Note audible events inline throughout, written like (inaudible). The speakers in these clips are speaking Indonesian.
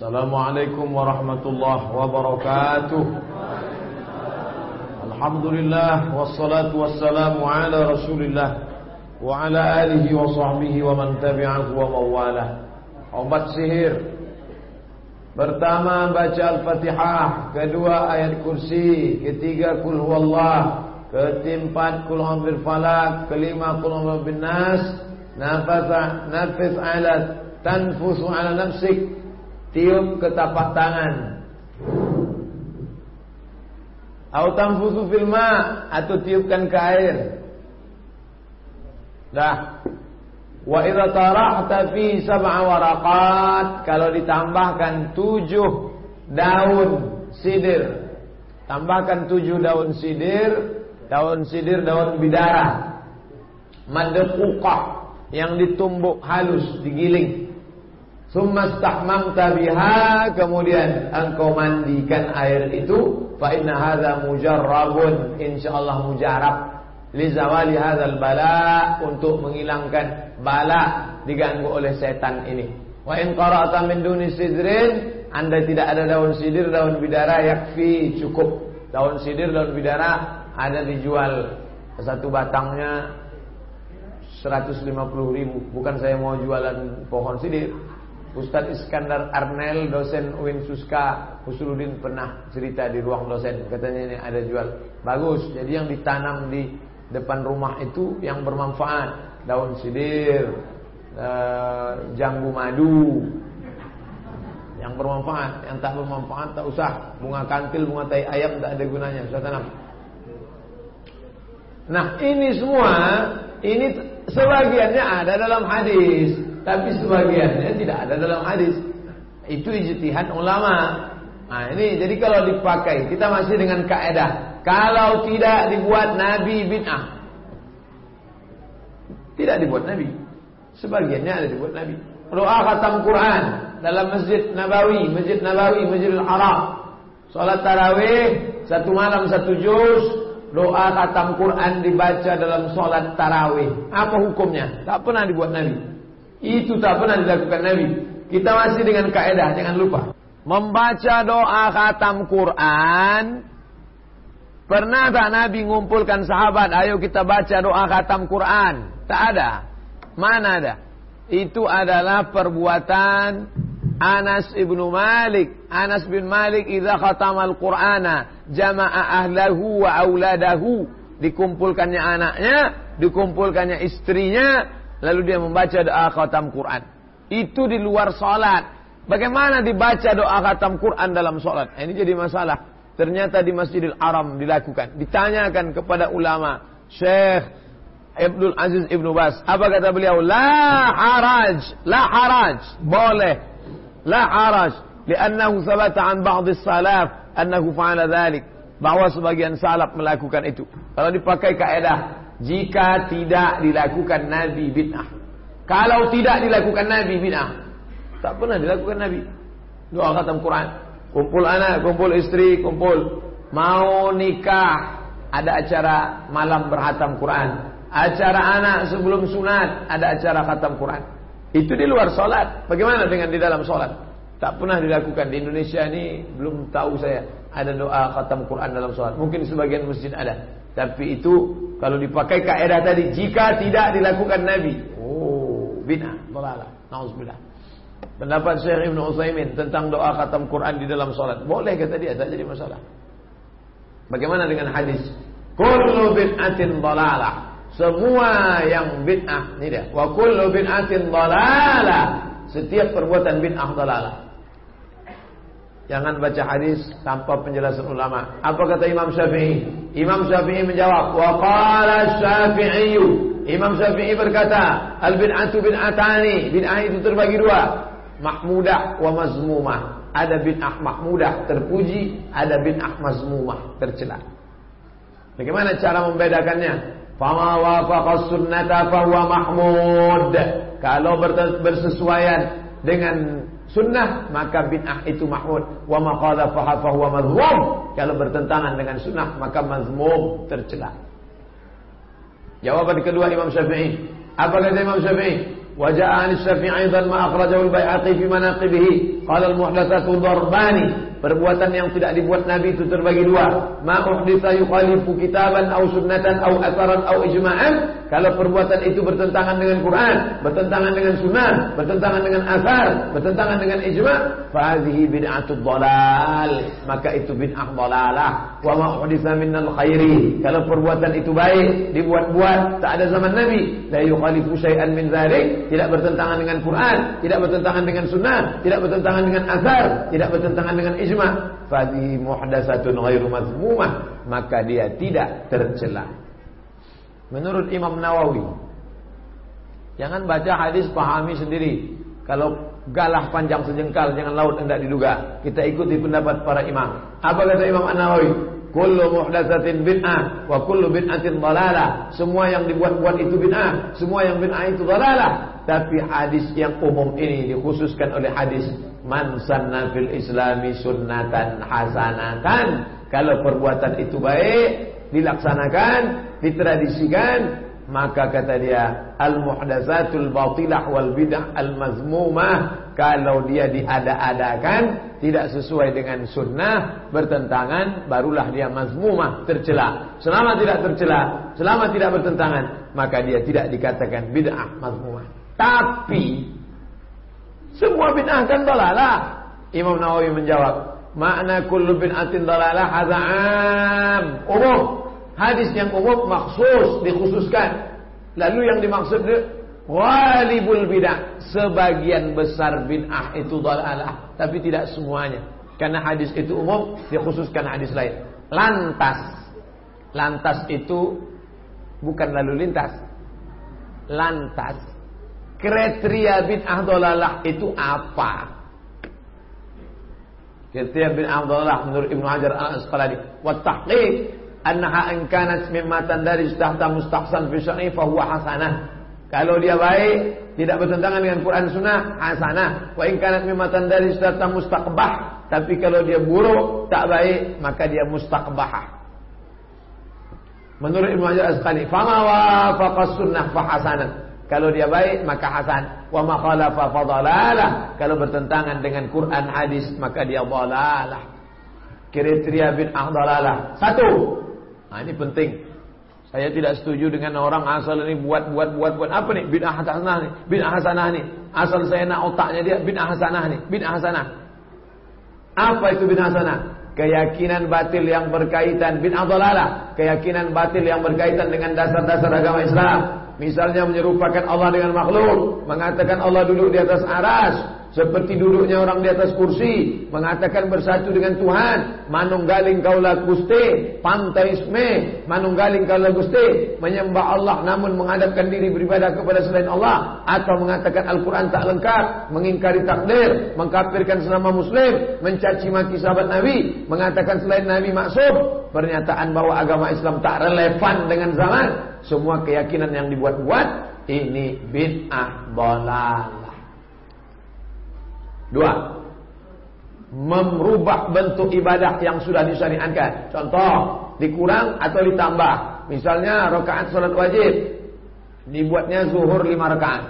Assalamualaikum warahmatullahi wabarakatuh. Alhamdulillah wassalatu wassalamu ala Rasulillah wa ala alihi wa sahbihi wa man tabi'ahu wa mawalah. Obat sihir. Pertama baca Al-Fatihah, kedua ayat kursi, ketiga kul huwallah, keempat kul huwal falak, kelima kul huwal bin nas, nafis ala tanfusu ala nafsik tiup ke tapak tangan. Atau tanfusu fil ma atau tiupkan ke air. Dah. Wa idza tarahta fi sab'a waraqat kalau ditambahkan tujuh daun sidir. Tambahkan tujuh daun sidir daun sidir daun bidara. Madquqah yang ditumbuk halus digiling Summa stahmamta biha kemudian engkau mandikan air itu fa inna hadza mujarrabun insyaallah mujarab li zawali hadzal bala untuk menghilangkan bala diganggu oleh setan ini. Wa in qara'ta min duni sidrin anda tidak ada daun sidir daun bidara yakfi cukup. Daun sidir daun bidara ada dijual satu batangnya 150 ribu. Bukan saya mau jualan pohon sidir Ustadz Iskandar Arnel, dosen UIN Suska, Usuluddin pernah cerita di ruang dosen. Katanya ini ada jual. Bagus. Jadi yang ditanam di depan rumah itu yang bermanfaat. Daun sidir, eh, jambu madu. Yang bermanfaat. Yang tak bermanfaat tak usah. Bunga kantil, bunga tai ayam tak ada gunanya. Saya tanam. Nah ini semua, ini sebagiannya ada dalam hadis. Tapi sebagiannya tidak ada dalam hadis. Itu ijtihad ulama. Nah ini jadi kalau dipakai kita masih dengan kaidah kalau tidak dibuat nabi bid'ah. Tidak dibuat nabi. Sebagiannya ada dibuat nabi. Doa khatam Quran dalam Masjid Nabawi, Masjid Nabawi, Masjidil Haram. Salat tarawih satu malam satu juz, doa khatam Quran dibaca dalam salat tarawih. Apa hukumnya? Tak pernah dibuat nabi. Itu tak pernah dilakukan Nabi. Kita masih dengan kaedah, jangan lupa. Membaca doa khatam Quran. Pernah tak Nabi ngumpulkan sahabat, ayo kita baca doa khatam Quran? Tak ada. Mana ada? Itu adalah perbuatan Anas ibnu Malik. Anas bin Malik idza al Qur'ana jama'a ahlahu wa auladahu. Dikumpulkannya anaknya, dikumpulkannya istrinya, Lalu dia membaca doa khatam Quran. Itu di luar salat. Bagaimana dibaca doa khatam Quran dalam salat? Ini jadi masalah. Ternyata di Masjidil Haram dilakukan. Ditanyakan kepada ulama. Syekh Abdul Aziz Ibnu Bas. Apa kata beliau? La haraj. La haraj. Boleh. La haraj. Liannahu sabata an ba'dis salaf. Annahu fa'ala dhalik. Bahwa sebagian salaf melakukan itu. Kalau dipakai kaedah jika tidak dilakukan Nabi bid'ah. Kalau tidak dilakukan Nabi bid'ah, tak pernah dilakukan Nabi. Doa khatam Quran, kumpul anak, kumpul istri, kumpul mau nikah, ada acara malam berhatam Quran. Acara anak sebelum sunat, ada acara khatam Quran. Itu di luar sholat. Bagaimana dengan di dalam sholat? Tak pernah dilakukan di Indonesia ini belum tahu saya ada doa khatam Quran dalam sholat. Mungkin sebagian masjid ada. Tapi itu kalau dipakai kaidah tadi jika tidak dilakukan Nabi. Oh, bid'ah, dalalah. Nauzubillah. Pendapat Syekh Ibnu Utsaimin tentang doa khatam Quran di dalam salat. Boleh kata dia, tak jadi masalah. Bagaimana dengan hadis? Kullu bid'atin dalalah. Semua yang bid'ah, ini dia. Wa kullu bid'atin dalalah. Setiap perbuatan bid'ah dalalah. Jangan baca hadis tanpa penjelasan ulama. Apa kata Imam Syafi'i? Imam Syafi'i menjawab, "Wa qala Syafi'i." Imam Syafi'i berkata, "Al-bid'atu bid'atani." Bid'ah itu terbagi dua, mahmudah wa mazmumah. Ada bid'ah mahmudah terpuji, ada bid'ah mazmumah tercela. Bagaimana cara membedakannya? Fama wafaqa sunnata fahuwa mahmud. Kalau bersesuaian dengan sunnah maka bid'ah itu mahmud wa ma qala fa huwa mazmum kalau bertentangan dengan sunnah maka mazmum tercela jawaban kedua Imam Syafi'i apa kata Imam Syafi'i وجاء عن الشافعي أيضا ما أخرجه البيعقي في مناقبه قال المحدثات ضربان Perbuatan yang tidak dibuat Nabi itu terbagi dua. Ma uhditha yukhalifu kitaban au sunnatan au atharan au ijma'an. Kalau perbuatan itu bertentangan dengan Quran, bertentangan dengan sunnah, bertentangan dengan asar, bertentangan dengan ijma', fa hadhihi bid'atud. Maka itu bid'ah dhalalah. Wa ma uhditha minnal khairi. Kalau perbuatan itu baik, dibuat-buat, tak ada zaman Nabi, la yukhalifu syai'an min dzalik, tidak bertentangan dengan Quran, tidak bertentangan dengan sunnah, tidak bertentangan dengan asar, tidak bertentangan dengan ijma' ijma fadhi muhdatsatun ghairu mazmumah maka dia tidak tercela. Menurut Imam Nawawi jangan baca hadis pahami sendiri. Kalau galah panjang sejengkal jangan laut hendak diduga. Kita ikuti pendapat para imam. Apa kata Imam An-Nawawi Kullu muhdatsatin bid'ah wa kullu bid'atin dhalalah. Semua yang dibuat-buat itu bid'ah, semua yang bid'ah itu dhalalah. Tapi hadis yang umum ini dikhususkan oleh hadis Man sanna fil islami sunnatan hasanatan. Kalau perbuatan itu baik, dilaksanakan, ditradisikan, maka kata dia al muhdatsatul batilah wal bidah al mazmumah kalau dia diada-adakan tidak sesuai dengan sunnah bertentangan barulah dia mazmumah tercela. Selama tidak tercela selama tidak bertentangan maka dia tidak dikatakan bid'ah mazmumah. Tapi semua bid'ah kan dalalah. Imam Nawawi menjawab, makna kullu bid'atin dalalah hadza am. Umum. Hadis yang umum maksus dikhususkan. Lalu yang dimaksud walibul bid'ah. Sebagian besar bid'ah itu dalalah, tapi tidak semuanya. Karena hadis itu umum dikhususkan hadis lain. Lantas. Lantas itu bukan lalu lintas. Lantas Kriteria bid'ah dolalah itu apa? Kriteria bid'ah dolalah menurut Ibnu Hajar Al-Asqalani. Wa tahqiq annaha in kanat mimma tandarij tahta mustahsan fi syar'i fa huwa hasanah. Kalau dia baik, tidak bertentangan dengan Quran Sunnah, hasanah. Wa in kanat mimma tandarij tahta mustaqbah. Tapi kalau dia buruk, tak baik, maka dia mustaqbah. Menurut Ibnu Hajar Al-Asqalani, fama wafaqa sunnah fa hasanah. Kalau dia baik maka hasan. Wa ma khalafa fadalalah. Kalau bertentangan dengan Quran hadis maka dia dalalah. Kriteria bid'ah dalalah. Satu. Nah ini penting. Saya tidak setuju dengan orang asal ini buat buat buat buat apa nih bid'ah hasanah nih, bid'ah hasanah nih. Asal saya nak otaknya dia bid'ah hasanah nih, bid'ah hasanah. Apa itu bid'ah hasanah? Keyakinan batil yang berkaitan bid'ah dalalah, keyakinan batil yang berkaitan dengan dasar-dasar agama Islam. Misalnya menyerupakan Allah dengan makhluk, mengatakan Allah duduk di atas aras, seperti duduknya orang di atas kursi, mengatakan bersatu dengan Tuhan, manunggaling kaulah guste, pantaisme, manunggaling kaulah guste, menyembah Allah namun menghadapkan diri beribadah kepada selain Allah, atau mengatakan Al-Quran tak lengkap, mengingkari takdir, mengkafirkan selama muslim, mencaci maki sahabat Nabi, mengatakan selain Nabi maksud, pernyataan bahwa agama Islam tak relevan dengan zaman, semua keyakinan yang dibuat-buat ini bid'ah dalalah. Dua, merubah bentuk ibadah yang sudah disyariatkan. Contoh, dikurang atau ditambah. Misalnya rakaat salat wajib dibuatnya zuhur lima rakaat.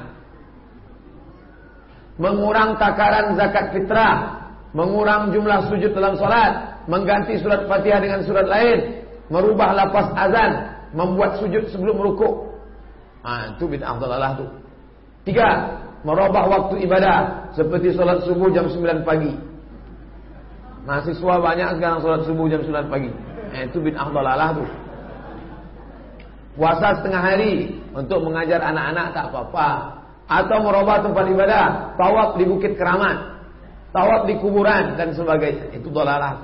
Mengurang takaran zakat fitrah, mengurang jumlah sujud dalam salat, mengganti surat Fatihah dengan surat lain, merubah lafaz azan, membuat sujud sebelum rukuk. Ah, itu bid'ah dalalah tu. Tiga, merubah waktu ibadah seperti solat subuh jam 9 pagi. Mahasiswa banyak sekarang solat subuh jam 9 pagi. Eh, itu bid'ah dalalah tu. Puasa setengah hari untuk mengajar anak-anak tak apa-apa. Atau merubah tempat ibadah, tawaf di Bukit Keramat, tawaf di kuburan dan sebagainya. Itu dalalah.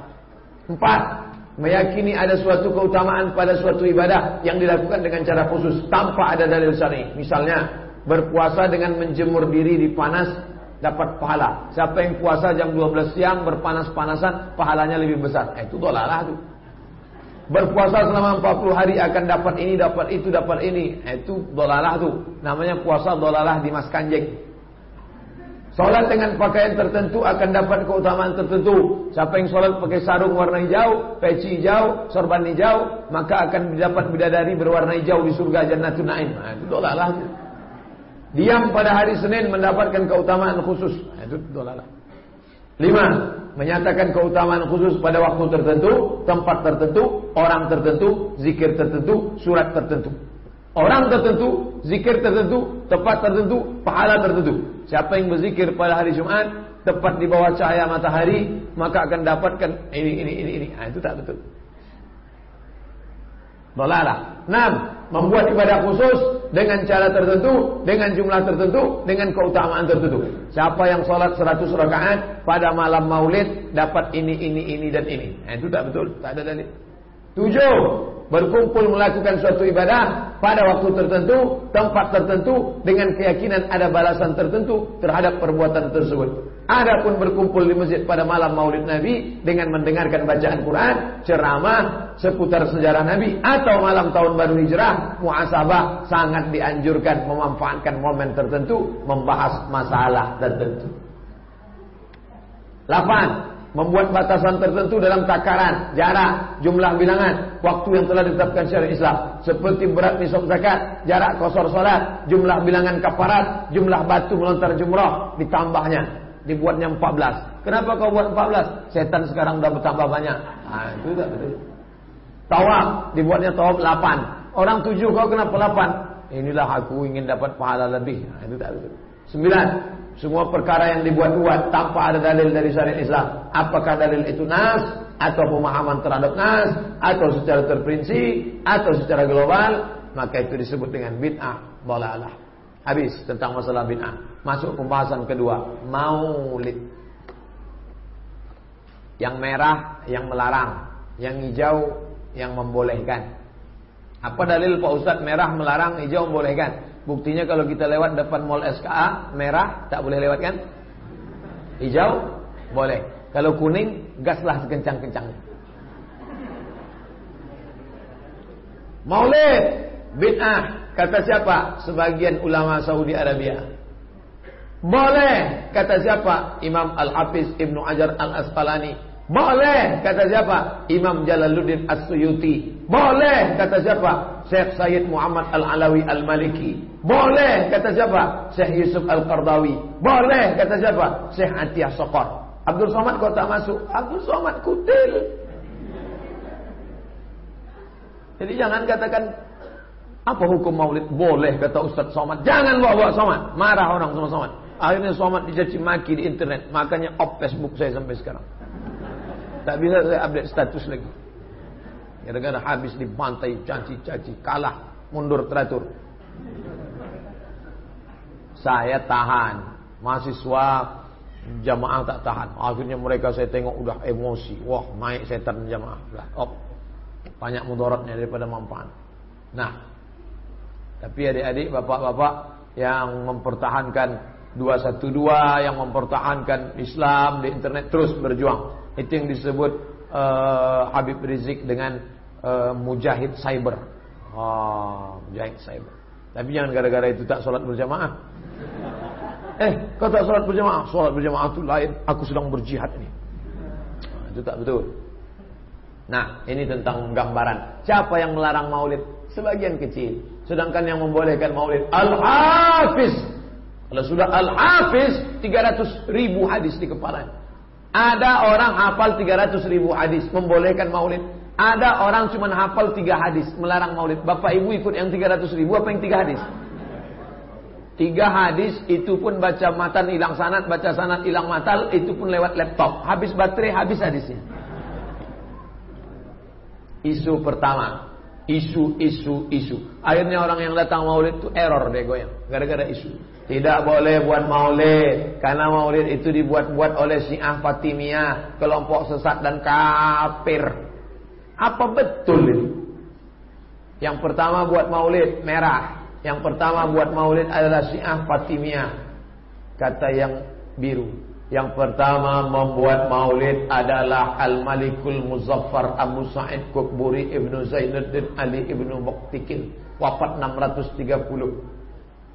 Empat, meyakini ada suatu keutamaan pada suatu ibadah yang dilakukan dengan cara khusus tanpa ada dalil syar'i. Misalnya berpuasa dengan menjemur diri di panas dapat pahala. Siapa yang puasa jam 12 siang berpanas-panasan pahalanya lebih besar. Eh, itu dolalah tuh. Berpuasa selama 40 hari akan dapat ini, dapat itu, dapat ini. Eh, itu dolalah tuh. Namanya puasa dolalah di Mas Kanjeng. Solat dengan pakaian tertentu akan dapat keutamaan tertentu. Siapa yang solat pakai sarung warna hijau, peci hijau, sorban hijau, maka akan dapat bidadari berwarna hijau di surga Jannatul Naim. Nah, itu dolalah. Diam pada hari Senin mendapatkan keutamaan khusus. Nah, itu dolalah. Lima, menyatakan keutamaan khusus pada waktu tertentu, tempat tertentu, orang tertentu, zikir tertentu, surat tertentu. Orang tertentu, zikir tertentu, tempat tertentu, pahala tertentu. Siapa yang berzikir pada hari Jumat, tepat di bawah cahaya matahari, maka akan dapatkan ini, ini, ini, ini. Nah, itu tak betul. Dolalah. Enam, membuat ibadah khusus dengan cara tertentu, dengan jumlah tertentu, dengan keutamaan tertentu. Siapa yang sholat 100 rakaat pada malam maulid dapat ini, ini, ini dan ini. Nah, itu tak betul, tak ada dalil. Tujuh, berkumpul melakukan suatu ibadah pada waktu tertentu, tempat tertentu, dengan keyakinan ada balasan tertentu terhadap perbuatan tersebut. Adapun berkumpul di masjid pada malam Maulid Nabi dengan mendengarkan bacaan Quran, ceramah seputar sejarah Nabi atau malam tahun baru Hijrah, muasabah sangat dianjurkan memanfaatkan momen tertentu membahas masalah tertentu. 8. Membuat batasan tertentu dalam takaran, jarak, jumlah bilangan, waktu yang telah ditetapkan syariat Islam. Seperti berat nisab zakat, jarak kosor salat, jumlah bilangan kafarat, jumlah batu melontar jumrah, ditambahnya dibuatnya 14. Kenapa kau buat 14? Setan sekarang udah bertambah banyak. Ah, itu tak betul. Tawaf dibuatnya tawaf 8. Orang 7 kau kenapa 8? Inilah aku ingin dapat pahala lebih. Nah, itu tak betul. 9. Semua perkara yang dibuat-buat tanpa ada dalil dari syariat Islam. Apakah dalil itu nas atau pemahaman terhadap nas atau secara terperinci atau secara global, maka itu disebut dengan bid'ah dalalah. Habis tentang masalah bid'ah. Masuk pembahasan kedua, maulid. Yang merah yang melarang, yang hijau yang membolehkan. Apa dalil Pak Ustadz merah melarang, hijau membolehkan? Buktinya kalau kita lewat depan mall SKA, merah tak boleh lewat kan? Hijau boleh. Kalau kuning, gaslah sekencang-kencangnya. Maulid bid'ah Kata siapa? Sebagian ulama Saudi Arabia. Boleh. Kata siapa? Imam Al-Hafiz Ibnu Ajar Al-Asqalani. Boleh. Kata siapa? Imam Jalaluddin As-Suyuti. Boleh. Kata siapa? Syekh Sayyid Muhammad Al-Alawi Al-Maliki. Boleh. Kata siapa? Syekh Yusuf Al-Qardawi. Boleh. Kata siapa? Syekh Atiyah Sokor. Abdul Somad kau tak masuk. Abdul Somad kutil. Jadi jangan katakan apa hukum maulid? Boleh kata Ustaz Somad. Jangan bawa-bawa Somad. Marah orang sama Somad. Akhirnya Somad dicaci maki di internet. Makanya off Facebook saya sampai sekarang. Tak bisa saya update status lagi. Gara-gara habis dibantai, caci-caci, kalah, mundur teratur. Saya tahan. Mahasiswa jamaah tak tahan. Akhirnya mereka saya tengok udah emosi. Wah, naik setan jamaah. Udah, op. Banyak mudaratnya daripada manfaat. Nah, tapi adik-adik, bapak-bapak yang mempertahankan 212 yang mempertahankan Islam di internet terus berjuang. Itu yang disebut uh, Habib Rizik dengan uh, mujahid cyber. Oh, mujahid cyber. Tapi jangan gara-gara itu tak sholat berjamaah. Eh, kau tak sholat berjamaah? Sholat berjamaah itu lain. Aku sedang berjihad ini. Nah, itu tak betul. Nah, ini tentang gambaran. Siapa yang melarang maulid? Sebagian kecil. Sedangkan yang membolehkan maulid Al-Hafiz. Kalau sudah Al-Hafiz 300 ribu hadis di kepala. Ada orang hafal 300 ribu hadis membolehkan maulid. Ada orang cuma hafal 3 hadis melarang maulid. Bapak ibu ikut yang 300 ribu apa yang 3 hadis? Tiga hadis itu pun baca matan hilang sanat, baca sanat hilang matal, itu pun lewat laptop. Habis baterai, habis hadisnya. Isu pertama, Isu, isu, isu. Akhirnya orang yang datang maulid itu error deh goyang. Gara-gara isu. Tidak boleh buat maulid. Karena maulid itu dibuat-buat oleh Syiah Fatimiyah. Kelompok sesat dan kafir. Apa betul ini? Yang pertama buat maulid merah. Yang pertama buat maulid adalah Syiah Fatimiyah. Kata yang biru. Yang pertama membuat maulid adalah Al-Malikul Muzaffar Abu Sa'id Kuburi Ibnu Zainuddin Ali Ibnu Muktikin Wafat 630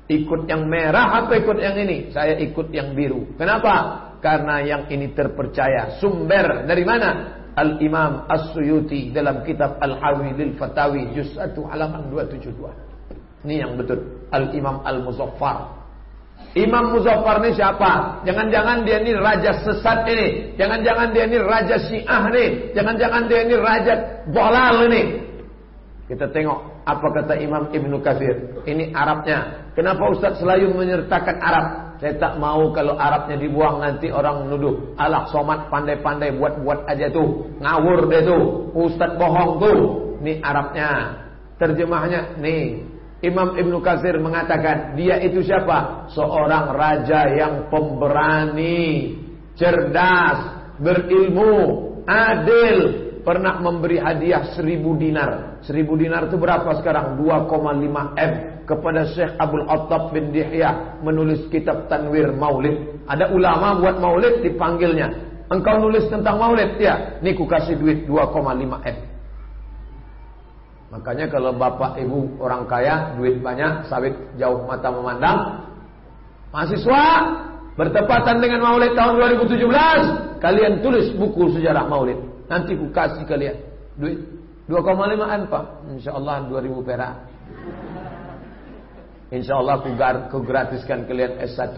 Ikut yang merah atau ikut yang ini? Saya ikut yang biru Kenapa? Karena yang ini terpercaya Sumber dari mana? Al-Imam As-Suyuti dalam kitab Al-Hawi lil Fatawi Juz 1 halaman 272 Ini yang betul Al-Imam Al-Muzaffar Imam Muzaffar ini siapa? Jangan-jangan dia ini raja sesat ini. Jangan-jangan dia ini raja syiah ini. Jangan-jangan dia ini raja bolal ini. Kita tengok apa kata Imam Ibnu Katsir. Ini Arabnya. Kenapa Ustaz selalu menyertakan Arab? Saya tak mau kalau Arabnya dibuang nanti orang menuduh. Alah somat pandai-pandai buat-buat aja tuh. Ngawur dia tuh. Ustaz bohong tuh. Ini Arabnya. Terjemahnya nih. Imam Ibn Qasir mengatakan dia itu siapa? Seorang raja yang pemberani, cerdas, berilmu, adil, pernah memberi hadiah seribu dinar. Seribu dinar itu berapa sekarang? 2,5 M kepada Syekh Abdul Attab bin Dihya menulis kitab Tanwir Maulid. Ada ulama buat maulid dipanggilnya. Engkau nulis tentang maulid ya? Nih kasih duit 2,5 M. Makanya kalau bapak ibu orang kaya, duit banyak, sawit jauh mata memandang. Mahasiswa bertepatan dengan Maulid tahun 2017, kalian tulis buku sejarah Maulid. Nanti ku kasih kalian duit 2,5 an Pak. Insyaallah 2000 perak. Insyaallah ku, ku gratiskan kalian S1,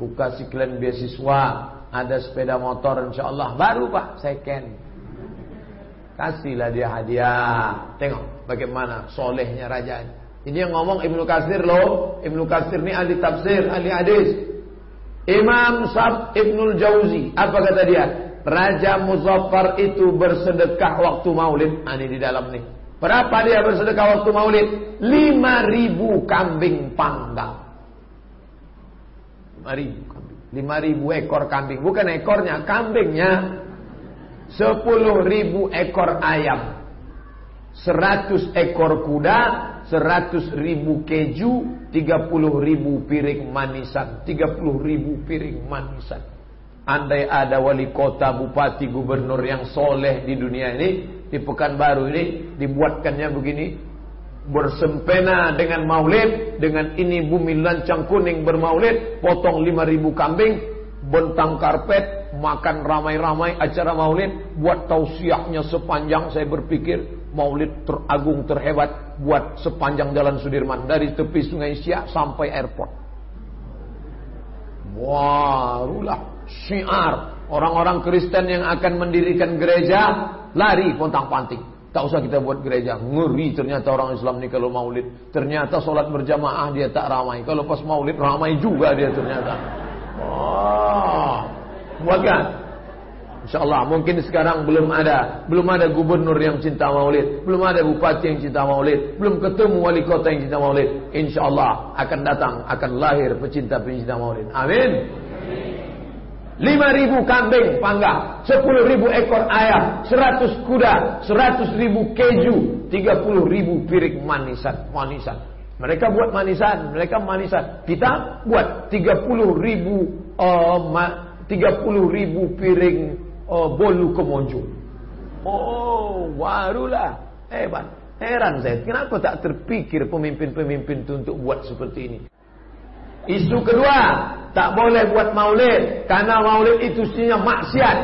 ku kasih kalian beasiswa, ada sepeda motor insyaallah baru Pak, second. Kasihlah dia hadiah. Tengok bagaimana solehnya raja. Ini yang ngomong Ibnu Kasir loh. Ibnu Kasir ini ahli tafsir, ahli hadis. Imam Sab Ibnul Jauzi. Apa kata dia? Raja Muzaffar itu bersedekah waktu maulid. Ah, ini di dalam nih. Berapa dia bersedekah waktu maulid? Lima ribu kambing panggang. Lima ribu kambing. Lima ribu ekor kambing. Bukan ekornya, kambingnya. Sepuluh ribu ekor ayam. Seratus ekor kuda Seratus ribu keju Tiga puluh ribu piring manisan Tiga puluh ribu piring manisan. Andai ada wali kota, bupati, gubernur yang soleh di dunia ini Di Pekanbaru ini Dibuatkannya begini Bersempena dengan maulid Dengan ini bumi lancang kuning bermaulid Potong lima ribu kambing Bentang karpet makan ramai-ramai acara maulid, buat tausiahnya sepanjang saya berpikir maulid teragung terhebat buat sepanjang jalan Sudirman dari tepi Sungai Siak sampai airport. Warulah syiar orang-orang Kristen yang akan mendirikan gereja lari pontang-panting. Tak usah kita buat gereja. Ngeri ternyata orang Islam ini kalau maulid. Ternyata sholat berjamaah dia tak ramai. Kalau pas maulid ramai juga dia ternyata. Wah. Buatkan. InsyaAllah mungkin sekarang belum ada Belum ada gubernur yang cinta maulid Belum ada bupati yang cinta maulid Belum ketemu wali kota yang cinta maulid. InsyaAllah akan datang Akan lahir pecinta-pecinta maulid. Amin. Lima ribu kambing panggang Sepuluh ribu ekor ayam Seratus kuda Seratus ribu keju Tiga puluh ribu piring manisan Manisan. Mereka buat manisan Mereka manisan. Kita buat tiga puluh ribu uh, 30 ribu piring oh, bolu kemonjo. Oh, barulah. Hebat. Heran saya, kenapa tak terpikir pemimpin-pemimpin itu untuk buat seperti ini. Isu kedua, tak boleh buat maulid. Karena maulid itu isinya maksiat.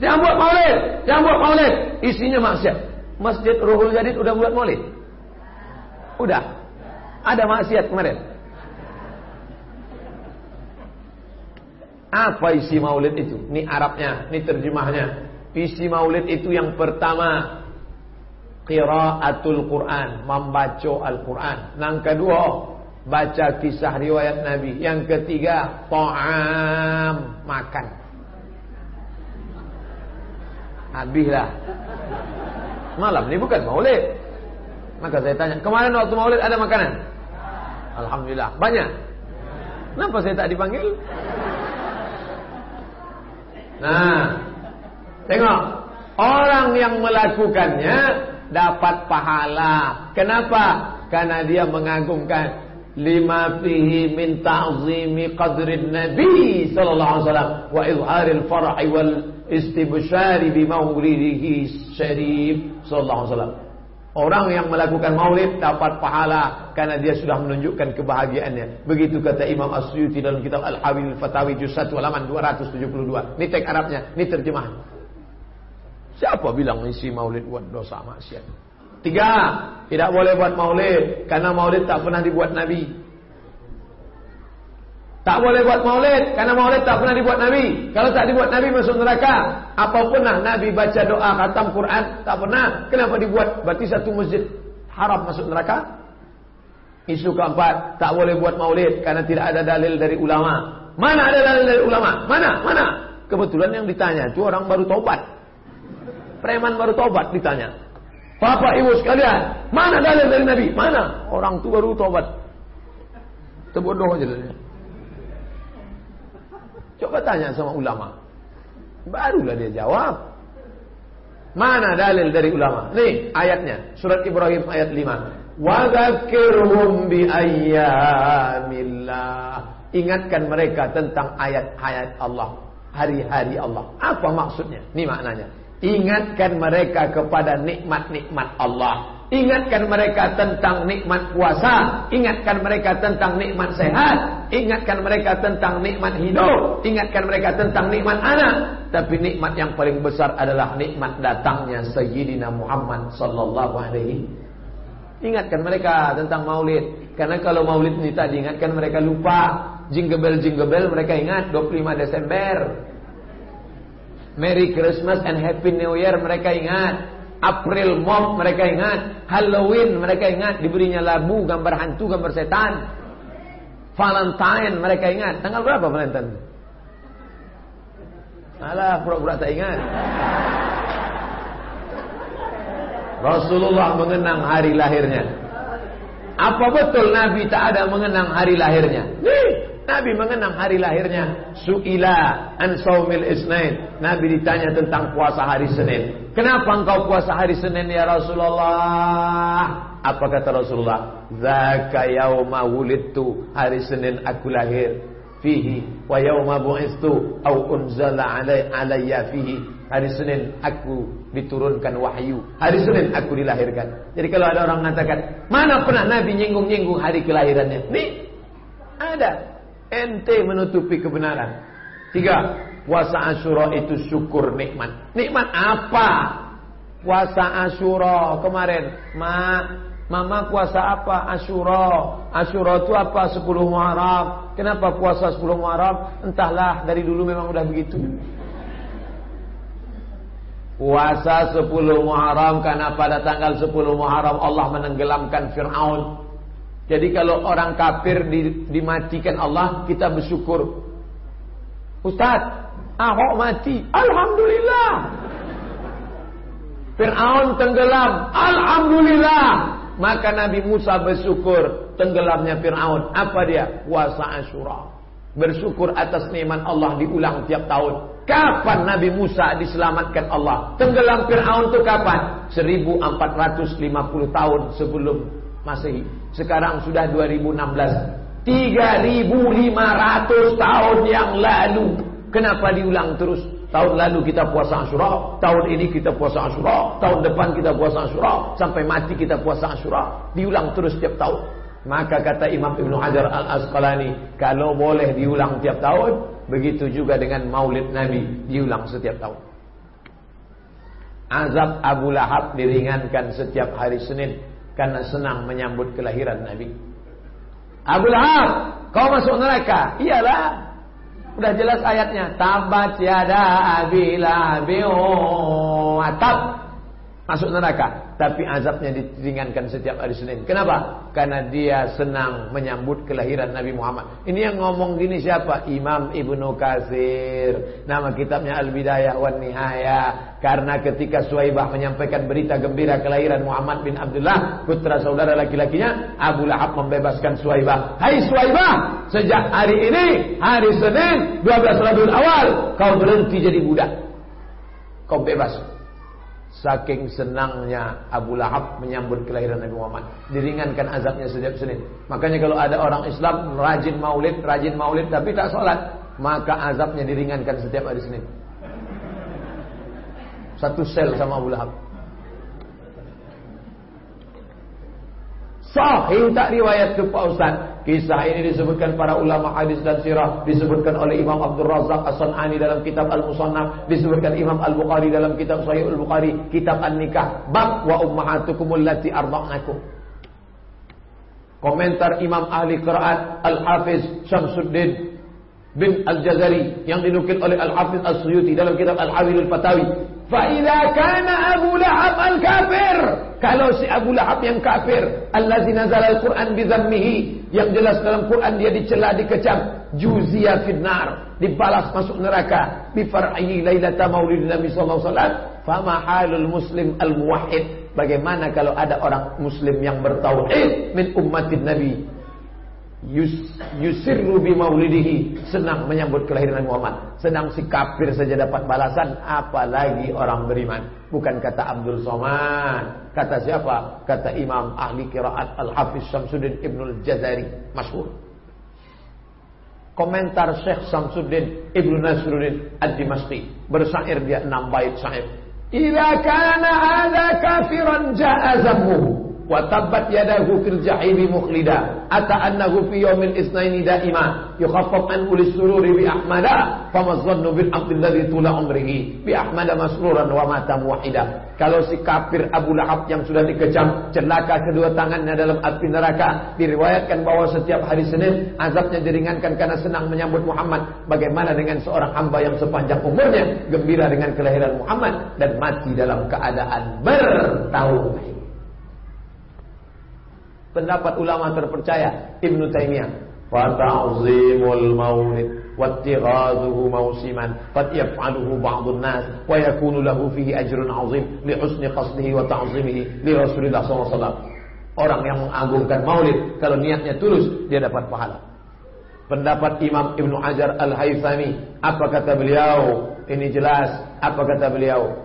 Jangan buat maulid. Jangan buat maulid. Isinya maksiat. Masjid Ruhul Jadid udah buat maulid? Udah. Ada maksiat kemarin. Apa isi maulid itu? Ini Arabnya, ini terjemahnya. Isi maulid itu yang pertama qiraatul Quran, membaca Al-Quran. Yang kedua, baca kisah riwayat Nabi. Yang ketiga, ta'am, makan. Habislah. Malam ini bukan maulid. Maka saya tanya, kemarin waktu maulid ada makanan? Alhamdulillah, banyak. Kenapa saya tak dipanggil? Nah, tengok. Orang yang melakukannya dapat pahala. Kenapa? Karena dia mengagungkan lima fihi min ta'zimi qadrin nabi sallallahu alaihi wasallam wa izharil far'i wal istibsyari bi maulidihi syarif sallallahu alaihi wasallam. Orang yang melakukan maulid dapat pahala karena dia sudah menunjukkan kebahagiaannya. Begitu kata Imam As-Suyuti dalam kitab Al-Hawil Fatawi juz 1 halaman 272. Ini teks Arabnya, ini terjemahan. Siapa bilang isi maulid buat dosa maksiat? Tiga, tidak boleh buat maulid karena maulid tak pernah dibuat Nabi. Tak boleh buat maulid karena maulid tak pernah dibuat Nabi. Kalau tak dibuat Nabi masuk neraka. Apa pernah Nabi baca doa khatam Quran? Tak pernah. Kenapa dibuat? Berarti satu masjid haram masuk neraka. Isu keempat, tak boleh buat maulid karena tidak ada dalil dari ulama. Mana ada dalil dari ulama? Mana? Mana? Kebetulan yang ditanya itu orang baru tobat. Preman baru tobat ditanya. Bapak ibu sekalian, mana dalil dari Nabi? Mana? Orang itu baru tobat. Terbodoh aja dia. Coba tanya sama ulama. Barulah dia jawab. Mana dalil dari ulama? Nih ayatnya. Surat Ibrahim ayat 5. Wa dzakirhum bi ayyamillah. Ingatkan mereka tentang ayat-ayat Allah. Hari-hari Allah. Apa maksudnya? Ini maknanya. Ingatkan mereka kepada nikmat-nikmat Allah. Ingatkan mereka tentang nikmat puasa, ingatkan mereka tentang nikmat sehat, ingatkan mereka tentang nikmat hidup, ingatkan mereka tentang nikmat anak. Tapi nikmat yang paling besar adalah nikmat datangnya Sayyidina Muhammad sallallahu alaihi Ingatkan mereka tentang maulid. Karena kalau maulid ini tadi ingatkan mereka lupa. Jingle jingle mereka ingat 25 Desember. Merry Christmas and Happy New Year mereka ingat. April Mop mereka ingat, Halloween mereka ingat, diberinya labu, gambar hantu, gambar setan. Valentine mereka ingat. Tanggal berapa Valentine? Alah, pura-pura tak ingat. Rasulullah mengenang hari lahirnya. Apa betul Nabi tak ada mengenang hari lahirnya? Nih, Nabi mengenang hari lahirnya. Su'ila an saumil isnain. Nabi ditanya tentang puasa hari Senin. Kenapa engkau puasa hari Senin ya Rasulullah? Apa kata Rasulullah? Zaka yauma wulidtu. Hari Senin aku lahir. Fihi wa yauma bu'istu au unzala alai alayya fihi. Hari Senin aku diturunkan wahyu. Hari Senin aku dilahirkan. Jadi kalau ada orang mengatakan, mana pernah Nabi nyinggung-nyinggung hari kelahirannya? Nih, ada. Ente menutupi kebenaran. Tiga, puasa Asyura itu syukur nikmat. Nikmat apa? Puasa Asyura kemarin, Ma, Mama puasa apa? Asyura. Asyura itu apa? 10 Muharram. Kenapa puasa 10 Muharram? Entahlah, dari dulu memang udah begitu. Puasa 10 Muharram karena pada tanggal 10 Muharram Allah menenggelamkan Fir'aun jadi kalau orang kafir dimatikan Allah, kita bersyukur. Ustaz, Ahok mati. Alhamdulillah. Fir'aun tenggelam. Alhamdulillah. Maka Nabi Musa bersyukur tenggelamnya Fir'aun. Apa dia? Puasa Ashura. Bersyukur atas nikmat Allah diulang tiap tahun. Kapan Nabi Musa diselamatkan Allah? Tenggelam Fir'aun itu kapan? 1450 tahun sebelum Masehi. Sekarang sudah 2016. 3500 tahun yang lalu. Kenapa diulang terus? Tahun lalu kita puasa Asyura, tahun ini kita puasa Asyura, tahun depan kita puasa Asyura, sampai mati kita puasa Asyura. Diulang terus tiap tahun. Maka kata Imam Ibn Hajar Al-Asqalani, kalau boleh diulang tiap tahun, begitu juga dengan Maulid Nabi diulang setiap tahun. Azab Abu Lahab diringankan setiap hari Senin karena senang menyambut kelahiran Nabi. Abu Lahab, kau masuk neraka? Iyalah. Udah jelas ayatnya. Tabat yada abi lahabi atab. Masuk neraka tapi azabnya diringankan setiap hari Senin. Kenapa? Karena dia senang menyambut kelahiran Nabi Muhammad. Ini yang ngomong gini siapa? Imam Ibnu Katsir. Nama kitabnya Al-Bidayah wan Nihayah. Karena ketika Suwaibah menyampaikan berita gembira kelahiran Muhammad bin Abdullah, putra saudara laki-lakinya, Abu Lahab membebaskan Suwaibah. Hai Suwaibah, sejak hari ini, hari Senin, 12 Rabiul Awal, kau berhenti jadi budak. Kau bebas. Saking senangnya Abu Lahab menyambut kelahiran Nabi Muhammad. Diringankan azabnya setiap Senin. Makanya kalau ada orang Islam rajin maulid, rajin maulid tapi tak sholat. Maka azabnya diringankan setiap hari Senin. Satu sel sama Abu Lahab. Sahih tak riwayat tu Pak? Kisah ini disebutkan para ulama hadis dan sirah, disebutkan oleh Imam Abdul Razak As-Sanani dalam kitab Al-Musannaf, disebutkan Imam Al-Bukhari dalam kitab Sahih Al-Bukhari, kitab An-Nikah, bab wa ummahatukum allati arda'nakum. Komentar Imam Ahli Qiraat Al-Hafiz Syamsuddin bin Al-Jazari yang dinukil oleh Al-Hafiz As-Suyuti dalam kitab Al-Hawilul Fatawi. Fa'idha kana Abu Lahab al-kafir. Kalau si Abu Lahab yang kafir. Allazi nazal al-Quran bizammihi. Yang jelas dalam Quran dia dicela, dikecam. Juzia finnar. Dibalas masuk neraka. Bifar'i laylata maulid Nabi SAW. Fama halul muslim al-muwahid. Bagaimana kalau ada orang muslim yang bertauhid. Min ummatin Nabi Yus, yusirru bi maulidihi. Senang menyambut kelahiran Muhammad. Senang si kafir saja dapat balasan apalagi orang beriman. Bukan kata Abdul Somad kata siapa? Kata Imam ahli kiraat Al-Hafiz Samsuddin Ibnul Jazari masyhur. Komentar Syekh Samsuddin Ibnu Nasruddin Ad-Dimashqi bersair dia enam bait syair. Ila kana hadza kafiran ja'a wa tabbat yadahu fil jahimi mukhlida ata annahu fi yaumil isnaini daima. Yukhaffaf an ulis sururi bi ahmada fama dhannu bil abdi alladhi tula umrihi bi ahmada kalau si kafir Abu Lahab yang sudah dikejam celaka kedua tangannya dalam api neraka diriwayatkan bahwa setiap hari Senin azabnya diringankan karena senang menyambut Muhammad. Bagaimana dengan seorang hamba yang sepanjang umurnya gembira dengan kelahiran Muhammad dan mati dalam keadaan bertauhid pendapat ulama terpercaya Ibnu Taimiyah. Fata'zimul maulid qad yaf'aluhu ba'dun nas wa yakunu lahu fihi ajrun 'azim li husni qasdihi wa ta'zimihi li Rasulillah SAW orang yang mengagungkan maulid kalau niatnya tulus dia dapat pahala. Pendapat Imam Ibnu Hajar Al-Haythami apa kata beliau? Ini jelas apa kata beliau?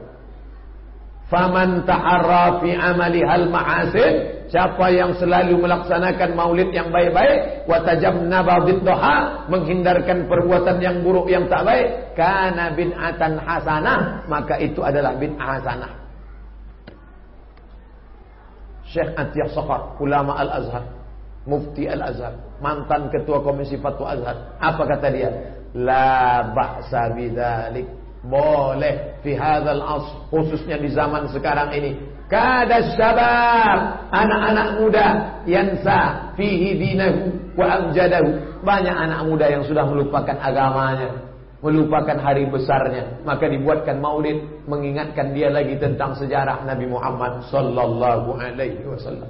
Faman ta'arra fi amali hal ma'asin Siapa yang selalu melaksanakan maulid yang baik-baik, watajabna doha, menghindarkan perbuatan yang buruk yang tak baik, karena bin'atan hasanah, maka itu adalah bin'ah hasanah. Syekh Atiyah Saqar, ulama Al-Azhar, mufti Al-Azhar, mantan ketua komisi fatwa Azhar. Apa kata dia? La ba'sa bidzalik. Boleh fi hadzal as khususnya di zaman sekarang ini Kada syabab Anak-anak muda Yansa Fihi dinahu Wa amjadahu. Banyak anak muda yang sudah melupakan agamanya Melupakan hari besarnya. Maka dibuatkan maulid Mengingatkan dia lagi tentang sejarah Nabi Muhammad Sallallahu alaihi wasallam.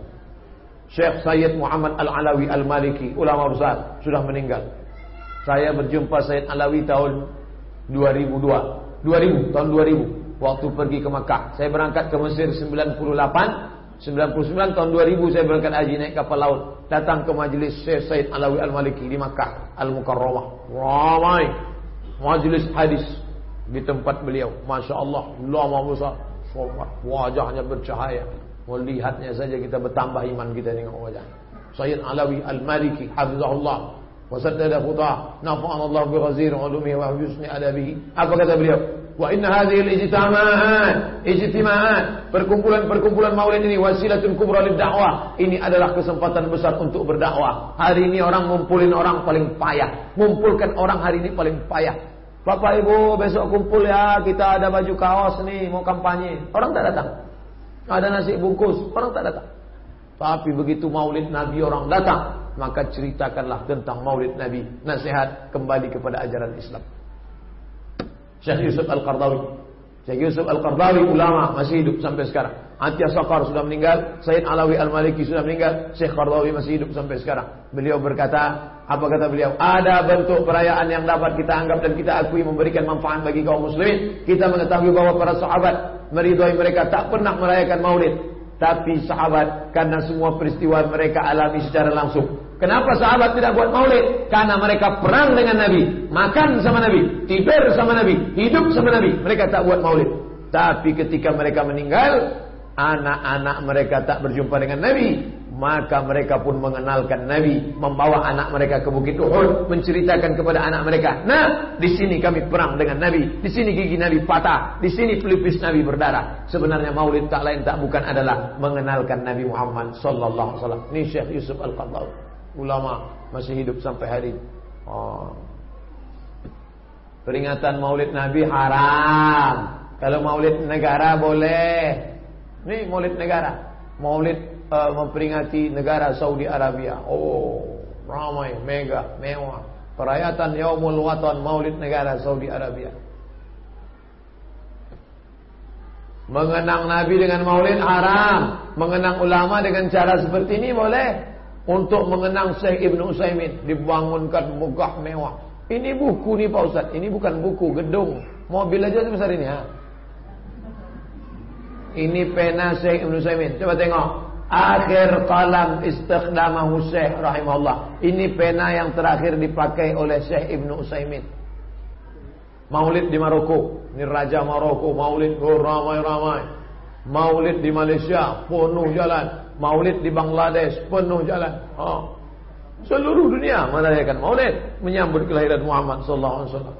Syekh Sayyid Muhammad Al-Alawi Al-Maliki Ulama besar Sudah meninggal. Saya berjumpa Sayyid Alawi tahun 2002 2000 Tahun 2000 waktu pergi ke Makkah. Saya berangkat ke Mesir 98, 99 tahun 2000 saya berangkat haji naik kapal laut. Datang ke majlis Syekh Said Alawi Al-Maliki di Makkah, Al-Mukarramah. Ramai majlis hadis di tempat beliau. Masya Allah, lama besar. Wajahnya bercahaya. Melihatnya saja kita bertambah iman kita dengan wajah. Sayyid Alawi Al-Maliki, Hafizahullah. Wasaddada khutah. Nafa'an Allah bi ghazir ulumihi wa husni adabihi. Apa kata beliau? Wa inna hadhil ijtima'at, ijtima'at, perkumpulan-perkumpulan maulid ini wasilatun kubra dakwah. Ini adalah kesempatan besar untuk berdakwah. Hari ini orang ngumpulin orang paling payah. Ngumpulkan orang hari ini paling payah. Bapak Ibu besok kumpul ya, kita ada baju kaos nih, mau kampanye. Orang tak datang. Ada nasi bungkus, orang tak datang. Tapi begitu maulid Nabi orang datang, maka ceritakanlah tentang maulid Nabi. Nasihat kembali kepada ajaran Islam. Syekh Yusuf Al-Qardawi. Syekh Yusuf Al-Qardawi ulama masih hidup sampai sekarang. Atiyah Saqar sudah meninggal, Sayyid Alawi Al-Maliki sudah meninggal, Syekh Qardawi masih hidup sampai sekarang. Beliau berkata, apa kata beliau? Ada bentuk perayaan yang dapat kita anggap dan kita akui memberikan manfaat bagi kaum muslimin. Kita mengetahui bahwa para sahabat meridhoi mereka tak pernah merayakan maulid. Tapi sahabat karena semua peristiwa mereka alami secara langsung Kenapa sahabat tidak buat maulid? Karena mereka perang dengan Nabi, makan sama Nabi, tidur sama Nabi, hidup sama Nabi. Mereka tak buat maulid. Tapi ketika mereka meninggal, anak-anak mereka tak berjumpa dengan Nabi. Maka mereka pun mengenalkan Nabi, membawa anak mereka ke Bukit Uhud, menceritakan kepada anak mereka. Nah, di sini kami perang dengan Nabi, di sini gigi Nabi patah, di sini pelipis Nabi berdarah. Sebenarnya maulid tak lain tak bukan adalah mengenalkan Nabi Muhammad sallallahu alaihi wasallam. Ini Syekh Yusuf Al-Qardawi ulama masih hidup sampai hari ini. Oh. Peringatan Maulid Nabi haram. Kalau Maulid negara boleh. Ini Maulid negara. Maulid uh, memperingati negara Saudi Arabia. Oh, ramai, mega, mewah. Perayaan Yaumul Watan Maulid negara Saudi Arabia. Mengenang Nabi dengan maulid haram. Mengenang ulama dengan cara seperti ini boleh. Untuk mengenang Syekh Ibn Usaimin. Dibangunkan megah mewah. Ini buku nih Pak Ustaz. Ini bukan buku, gedung. Mobil aja sebesar ini ya. Ini pena Syekh Ibn Usaimin. Coba tengok. Akhir kalam istikhdamahu Syekh rahimahullah. Ini pena yang terakhir dipakai oleh Syekh Ibn Usaimin. Maulid di Maroko. Ini Raja Maroko. Maulid oh, ramai-ramai. Maulid di Malaysia. Penuh jalan. Maulid di Bangladesh. Penuh jalan. Oh. Seluruh dunia merayakan maulid. Menyambut kelahiran Muhammad Sallallahu Alaihi Wasallam.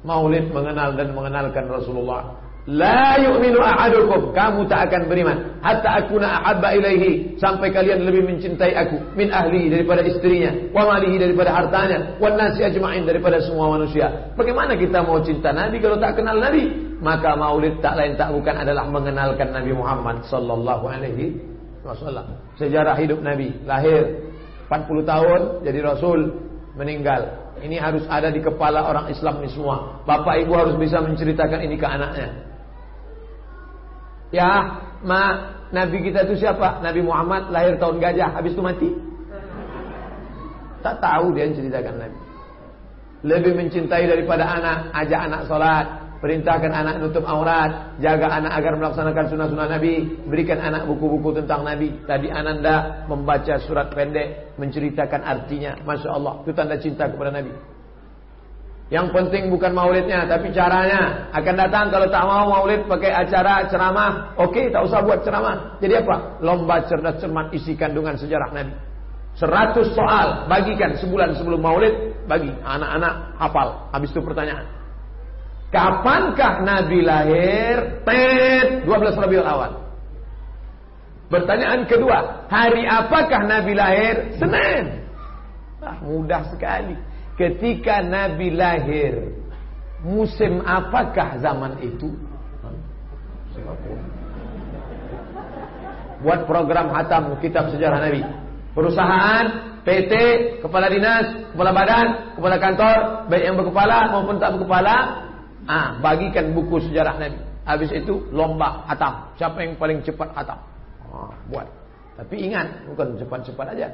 Maulid mengenal dan mengenalkan Rasulullah. La yu'minu ahadukum. Kamu tak akan beriman. Hatta akuna ahabba ilaihi. Sampai kalian lebih mencintai aku. Min ahli daripada istrinya. Wa malihi daripada hartanya. Wa nasi ajma'in daripada semua manusia. Bagaimana kita mau cinta Nabi kalau tak kenal Nabi? Maka maulid tak lain tak bukan adalah mengenalkan Nabi Muhammad sallallahu alaihi wasallam. Sejarah hidup Nabi. Lahir 40 tahun jadi Rasul. Meninggal. Ini harus ada di kepala orang Islam ini semua. Bapak ibu harus bisa menceritakan ini ke anaknya. Ya, ma, Nabi kita itu siapa? Nabi Muhammad lahir tahun gajah, habis itu mati. Tak tahu dia ceritakan Nabi. Lebih mencintai daripada anak, ajak anak sholat, perintahkan anak nutup aurat, jaga anak agar melaksanakan sunnah-sunnah Nabi, berikan anak buku-buku tentang Nabi. Tadi Ananda membaca surat pendek, menceritakan artinya. Masya Allah, itu tanda cinta kepada Nabi. Yang penting bukan maulidnya, tapi caranya. Akan datang kalau tak mau maulid pakai acara ceramah, oke, okay, tak usah buat ceramah. Jadi apa? Lomba cerdas cermat isi kandungan sejarah Nabi. 100 soal bagikan sebulan sebelum maulid bagi anak-anak hafal. Habis itu pertanyaan. Kapankah Nabi lahir? Tet 12 Rabiul Awal. Pertanyaan kedua, hari apakah Nabi lahir? Senin. Ah, mudah sekali. Ketika Nabi lahir, musim apakah zaman itu? Buat program hatam kitab sejarah Nabi. Perusahaan, PT, kepala dinas, kepala badan, kepala kantor, baik yang berkepala maupun tak berkepala, ah, bagikan buku sejarah Nabi. Habis itu lomba hatam. Siapa yang paling cepat hatam? Ah, buat. Tapi ingat, bukan cepat-cepat aja.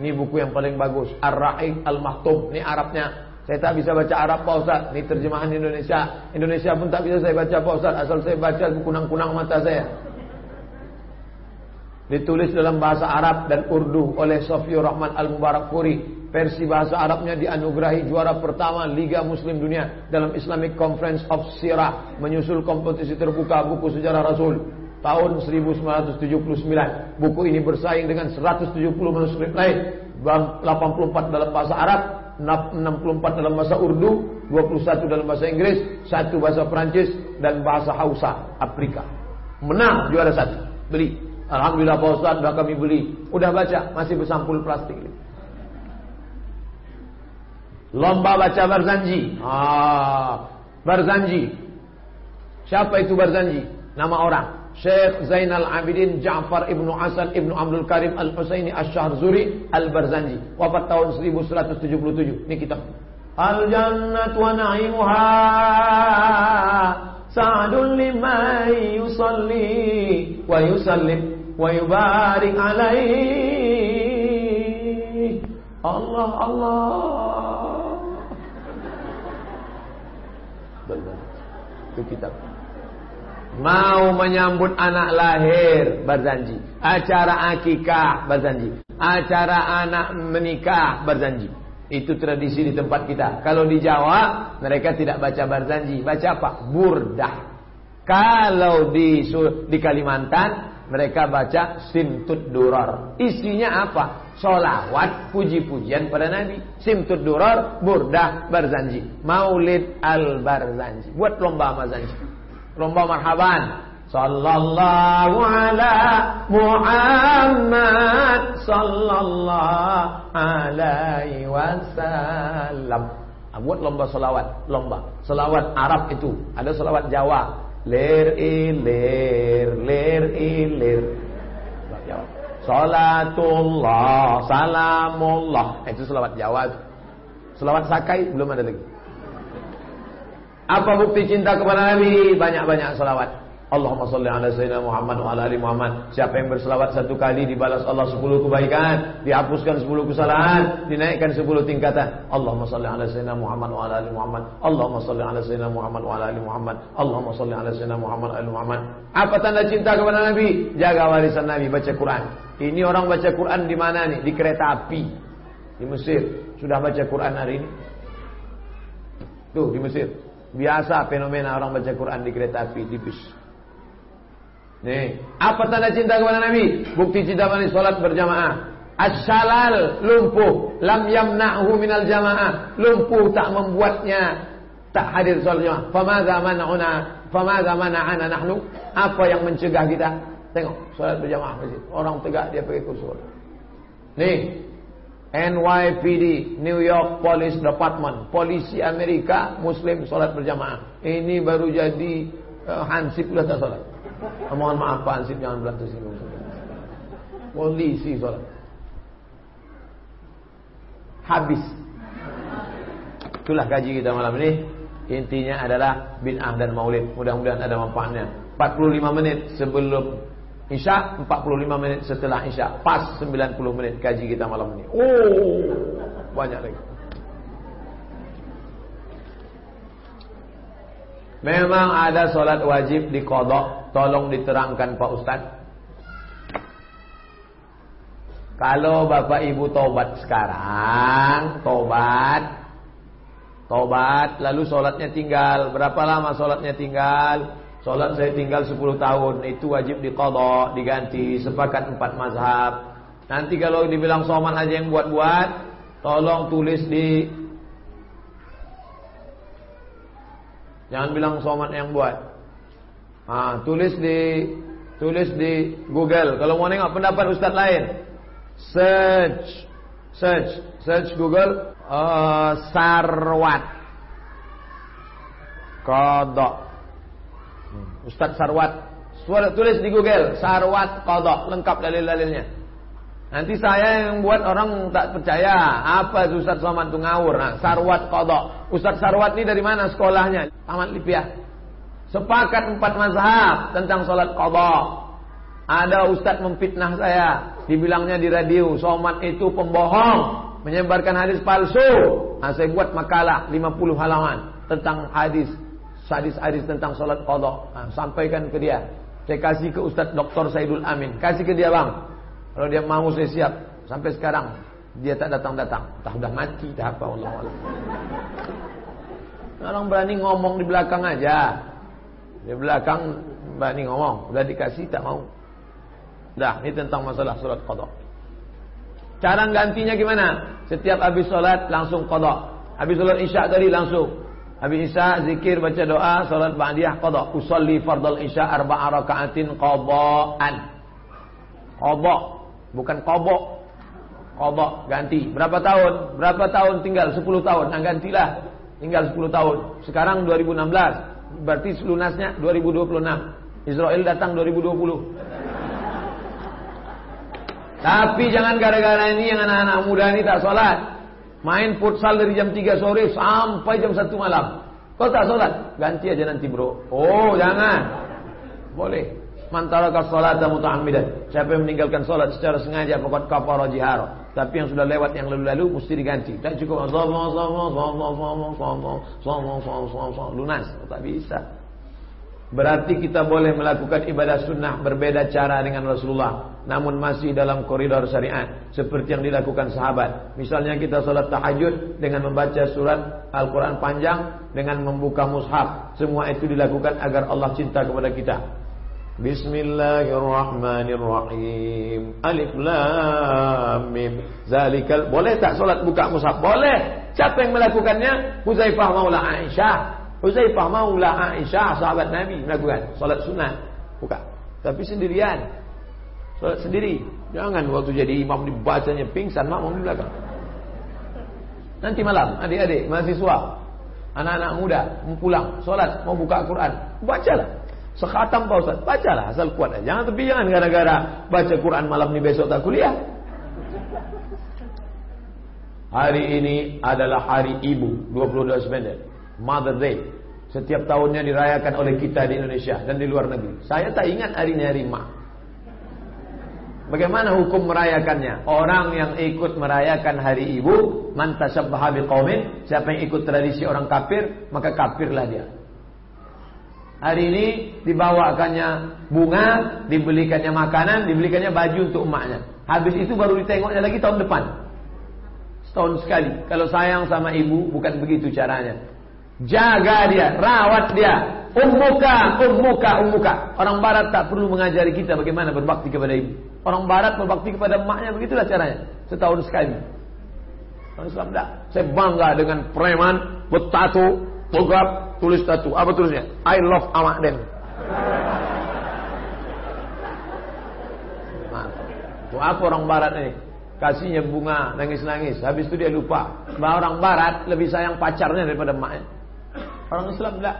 Ini buku yang paling bagus. Ar-Ra'iq Al-Maktum. Ini Arabnya. Saya tak bisa baca Arab Pak Ustaz. Ini terjemahan Indonesia. Indonesia pun tak bisa saya baca Pak Ustaz. Asal saya baca kunang-kunang mata saya. Ditulis dalam bahasa Arab dan Urdu oleh Sofiur Rahman Al-Mubarak Puri. Versi bahasa Arabnya dianugerahi juara pertama Liga Muslim Dunia dalam Islamic Conference of Sirah menyusul kompetisi terbuka buku sejarah Rasul tahun 1979. Buku ini bersaing dengan 170 manuskrip lain. 84 dalam bahasa Arab, 64 dalam bahasa Urdu, 21 dalam bahasa Inggris, satu bahasa Perancis dan bahasa Hausa Afrika. Menang juara satu. Beli. Alhamdulillah Pak Ustaz sudah kami beli. Udah baca, masih bersampul plastik. Lomba baca Barzanji. Ah, Barzanji. Siapa itu Barzanji? Nama orang. Syekh Zainal Abidin Ja'far Ibnu Hasan Ibnu Abdul Karim Al-Husaini Asy-Syahrzuri Al-Barzanji wafat tahun 1177 ini kitab Al Jannat wa na'imuha sa'dun liman yusalli wa yusallim yubarik alaihi Allah Allah. Benar. Itu kitab. Mau menyambut anak lahir Berjanji Acara akikah Berjanji Acara anak menikah Berjanji Itu tradisi di tempat kita. Kalau di Jawa Mereka tidak baca berjanji Baca apa? Burdah. Kalau di, di Kalimantan Mereka baca Simtud Duror. Isinya apa? Solawat puji-pujian pada Nabi. Simtud Duror Burdah Barzanji. Maulid Al-Barzanji. Buat lomba Barzanji lomba marhaban. Sallallahu ala Muhammad. Sallallahu alaihi wasallam. Buat lomba selawat lomba. Selawat Arab itu. Ada selawat Jawa ler ilir ler ilir Salatullah salamullah itu selawat Jawa. Selawat sakai belum ada lagi. Apa bukti cinta kepada Nabi? Banyak-banyak selawat. Allahumma salli ala sayyidina Muhammad wa ala ali Muhammad. Siapa yang berselawat satu kali dibalas Allah sepuluh kebaikan, dihapuskan sepuluh kesalahan, dinaikkan sepuluh tingkatan. Allahumma salli ala sayyidina Muhammad wa ala ali Muhammad. Allahumma salli ala sayyidina Muhammad wa ala ali Muhammad. Allahumma salli ala sayyidina Muhammad wa ala ali Muhammad. Apa tanda cinta kepada Nabi? Jaga warisan Nabi, baca Quran. Ini orang baca Quran di mana nih? Di kereta api. Di Mesir. Sudah baca Quran hari ini? Tuh di Mesir. Biasa fenomena orang baca Quran di kereta api, di bus. Nih, apa tanda cinta kepada Nabi? Bukti cinta kepada salat berjamaah. Asyalal lumpuh, lam yamna'hu minal jamaah. Lumpuh tak membuatnya tak hadir salat jamaah. Famadza mana'una? Famadza mana'ana nahnu? Apa yang mencegah kita? Tengok, salat berjamaah masjid. Orang tegak dia pakai kursi. Nih, NYPD, New York Police Department, polisi Amerika Muslim salat berjamaah. Ini baru jadi uh, hansip sudah tak salat. Mohon maaf Pak Ansip jangan berantu singgung. Polisi sholat. Habis. Itulah gaji kita malam ini. Intinya adalah bin'ah dan maulid. Mudah-mudahan ada manfaatnya. 45 menit sebelum Isya, 45 menit setelah Isya. Pas 90 menit gaji kita malam ini. Oh, banyak lagi. Memang ada solat wajib di kodok Tolong diterangkan Pak Ustaz. Kalau Bapak Ibu tobat sekarang Tobat Tobat Lalu solatnya tinggal. Berapa lama solatnya tinggal? Solat saya tinggal 10 tahun. Itu wajib di kodok Diganti Sepakat empat mazhab. Nanti kalau dibilang soman aja yang buat-buat Tolong tulis di Jangan bilang somat yang buat. Ha, tulis di tulis di Google. Kalau mau nengok pendapat ustaz lain, search search search Google uh, Sarwat Kodok. Hmm, ustaz Sarwat. Suara tulis di Google Sarwat Kodok lengkap dalil-dalilnya. Nanti saya yang buat orang tak percaya. Apa Ustaz Somad itu ngawur? Nah, Sarwat Kodok. Ustaz Sarwat ini dari mana sekolahnya? Taman Lipiah. Sepakat empat mazhab tentang sholat Kodok. Ada Ustaz memfitnah saya. Dibilangnya di radio. Somad itu pembohong. Menyebarkan hadis palsu. Nah, saya buat makalah 50 halaman. Tentang hadis. Hadis-hadis tentang sholat Kodok. Nah, sampaikan ke dia. Saya kasih ke Ustaz Dr. Saidul Amin. Kasih ke dia bang. Kalau dia mau saya siap. Sampai sekarang dia tak datang-datang. Tak sudah mati, tak apa Allah Allah. Orang berani ngomong di belakang aja. Di belakang berani ngomong, udah dikasih tak mau. Dah, ini tentang masalah salat qada. Cara gantinya gimana? Setiap habis salat langsung qada. Habis salat Isya tadi langsung. Habis Isya zikir baca doa salat ba'diyah qada. Usolli fardal Isya arba'a raka'atin qada'an. Qada. Bukan kobok. Kobok ganti. Berapa tahun? Berapa tahun tinggal? 10 tahun. Nah gantilah. Tinggal 10 tahun. Sekarang 2016. Berarti lunasnya 2026. Israel datang 2020. Tapi jangan gara-gara ini yang anak-anak muda ini tak sholat. Main futsal dari jam 3 sore sampai jam 1 malam. Kau tak sholat? Ganti aja nanti bro. Oh jangan. Boleh. Mantaraka salata muta'ammidan. Siapa yang meninggalkan salat secara sengaja faqad kafara jihara. Tapi yang sudah lewat yang lalu-lalu mesti diganti. Tak cukup lunas. Tak bisa. Berarti kita boleh melakukan ibadah sunnah berbeda cara dengan Rasulullah. Namun masih dalam koridor syariat. Seperti yang dilakukan sahabat. Misalnya kita salat tahajud dengan membaca surat Al-Quran panjang. Dengan membuka mushaf. Semua itu dilakukan agar Allah cinta kepada kita. Bismillahirrahmanirrahim. Alif lam. Zalikal boleh tak solat buka mushaf? Boleh. Siapa yang melakukannya? Huzaifah Maula Aisyah. Huzaifah Maula Aisyah sahabat Nabi melakukan solat sunnah. Buka. Tapi sendirian. Solat sendiri. Jangan waktu jadi imam dibacanya pingsan makmum di belakang. Nanti malam adik-adik mahasiswa anak-anak muda mau pulang solat mau buka Quran bacalah Sekhatam Pak Ustaz, bacalah asal kuat aja. Jangan tapi jangan gara-gara baca Quran malam ini besok tak kuliah. Hari ini adalah hari ibu 22 September Mother Day Setiap tahunnya dirayakan oleh kita di Indonesia dan di luar negeri Saya tak ingat hari ini hari mak Bagaimana hukum merayakannya? Orang yang ikut merayakan hari ibu, man tasabbaha biqaumin, siapa yang ikut tradisi orang kafir, maka kafirlah dia. Hari ini dibawakannya bunga, dibelikannya makanan, dibelikannya baju untuk emaknya. Habis itu baru ditengoknya lagi tahun depan. Setahun sekali. Kalau sayang sama ibu, bukan begitu caranya. Jaga dia, rawat dia. Ummuka, ummuka, ummuka. Orang barat tak perlu mengajari kita bagaimana berbakti kepada ibu. Orang barat berbakti kepada emaknya begitulah caranya. Setahun sekali. Orang Islam tidak. Saya bangga dengan preman, bertatu, bogap, tulis tatu. Apa tulisnya? I love amak den. Nah, itu apa orang barat ini? Kasihnya bunga, nangis-nangis. Habis itu dia lupa. Bahwa orang barat lebih sayang pacarnya daripada emaknya. Orang Islam tidak.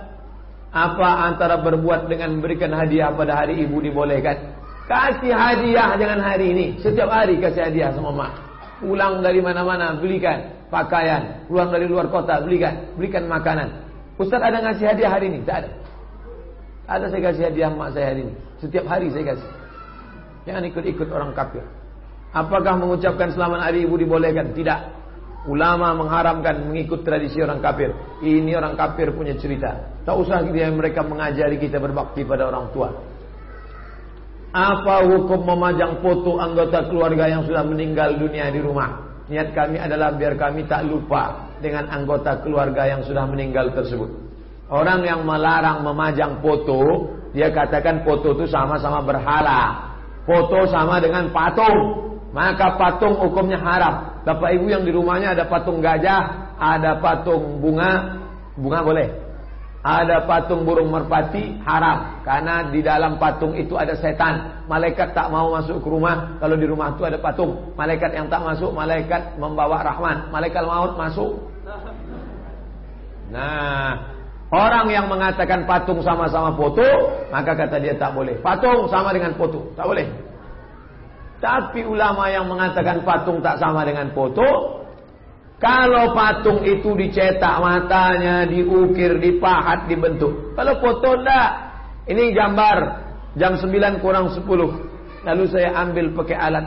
Apa antara berbuat dengan memberikan hadiah pada hari ibu dibolehkan? Kasih hadiah jangan hari ini. Setiap hari kasih hadiah sama mak. Pulang dari mana-mana belikan pakaian. Pulang dari luar kota belikan. Belikan makanan. Ustaz ada ngasih hadiah hari ini? Tak ada. Ada saya kasih hadiah mak saya hari ini. Setiap hari saya kasih. Jangan ikut-ikut orang kafir. Apakah mengucapkan selamat hari ibu dibolehkan? Tidak. Ulama mengharamkan mengikut tradisi orang kafir. Ini orang kafir punya cerita. Tak usah dia mereka mengajari kita berbakti pada orang tua. Apa hukum memajang foto anggota keluarga yang sudah meninggal dunia di rumah? Niat kami adalah biar kami tak lupa dengan anggota keluarga yang sudah meninggal tersebut. Orang yang melarang memajang foto, dia katakan foto itu sama-sama berhala. Foto sama dengan patung. Maka patung hukumnya haram. Bapak ibu yang di rumahnya ada patung gajah, ada patung bunga, bunga boleh. Ada patung burung merpati haram karena di dalam patung itu ada setan. Malaikat tak mau masuk ke rumah kalau di rumah itu ada patung. Malaikat yang tak masuk malaikat membawa rahman. Malaikat maut masuk. Nah, orang yang mengatakan patung sama-sama foto, maka kata dia tak boleh. Patung sama dengan foto, tak boleh. Tapi ulama yang mengatakan patung tak sama dengan foto, kalau patung itu dicetak matanya, diukir, dipahat, dibentuk. Kalau foto enggak. Ini gambar jam 9 kurang 10. Lalu saya ambil pakai alat.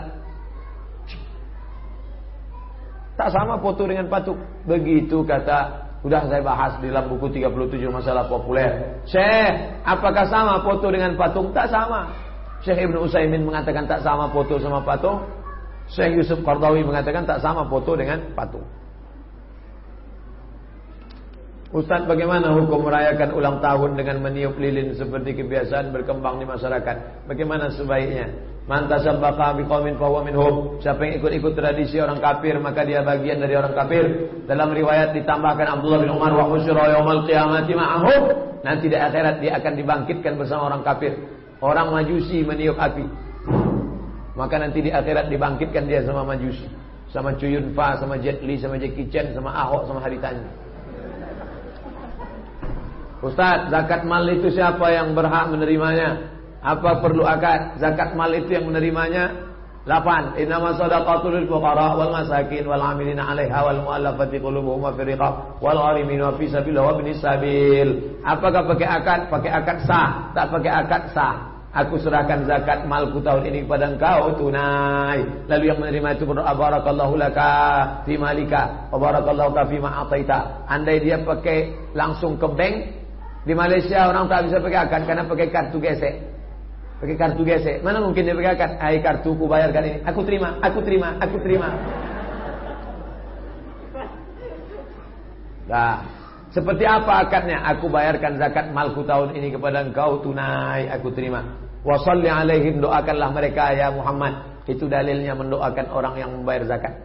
Tak sama foto dengan patung. Begitu kata Sudah saya bahas di dalam buku 37 masalah populer. Syekh, apakah sama foto dengan patung? Tak sama. Syekh Ibn Usaimin mengatakan tak sama foto sama patung. Syekh Yusuf Qardawi mengatakan tak sama foto dengan patung. Ustaz bagaimana hukum merayakan ulang tahun dengan meniup lilin seperti kebiasaan berkembang di masyarakat? Bagaimana sebaiknya? Man tasabbaqa biqaumin fahuwa minhum. Siapa yang ikut-ikut tradisi orang kafir maka dia bagian dari orang kafir. Dalam riwayat ditambahkan Abdullah bin Umar wa husyira yaumal qiyamati ma'ahum. Nanti di akhirat dia akan dibangkitkan bersama orang kafir. Orang Majusi meniup api. Maka nanti di akhirat dibangkitkan dia sama Majusi. Sama Cuyun Fa, sama Jet Li, sama Jackie Chan, sama Ahok, sama Haritanya. Ustaz, zakat mal itu siapa yang berhak menerimanya? Apa perlu akad? Zakat mal itu yang menerimanya? 8. Innama sadaqatul lil fuqara wal masakin wal 'amilina 'alaiha wal mu'allafati qulubuhum fi riqab wal gharimin wa fi sabilillah wa sabil. Apakah pakai akad? Pakai akad sah. Tak pakai akad sah. Aku serahkan zakat malku tahun ini kepada engkau tunai. Lalu yang menerima itu berdoa barakallahu laka fi malika wa barakallahu fi ma ataita. Andai dia pakai langsung ke bank di Malaysia orang tak bisa pakai akad karena pakai kartu gesek. Pakai kartu gesek. Mana mungkin dia pakai akad? Kartu ku bayarkan ini. Aku terima, aku terima, aku terima. Nah, seperti apa akadnya? Aku bayarkan zakat malku tahun ini kepada engkau tunai, aku terima. Wasalli alaihim doakanlah mereka ya Muhammad. Itu dalilnya mendoakan orang yang membayar zakat.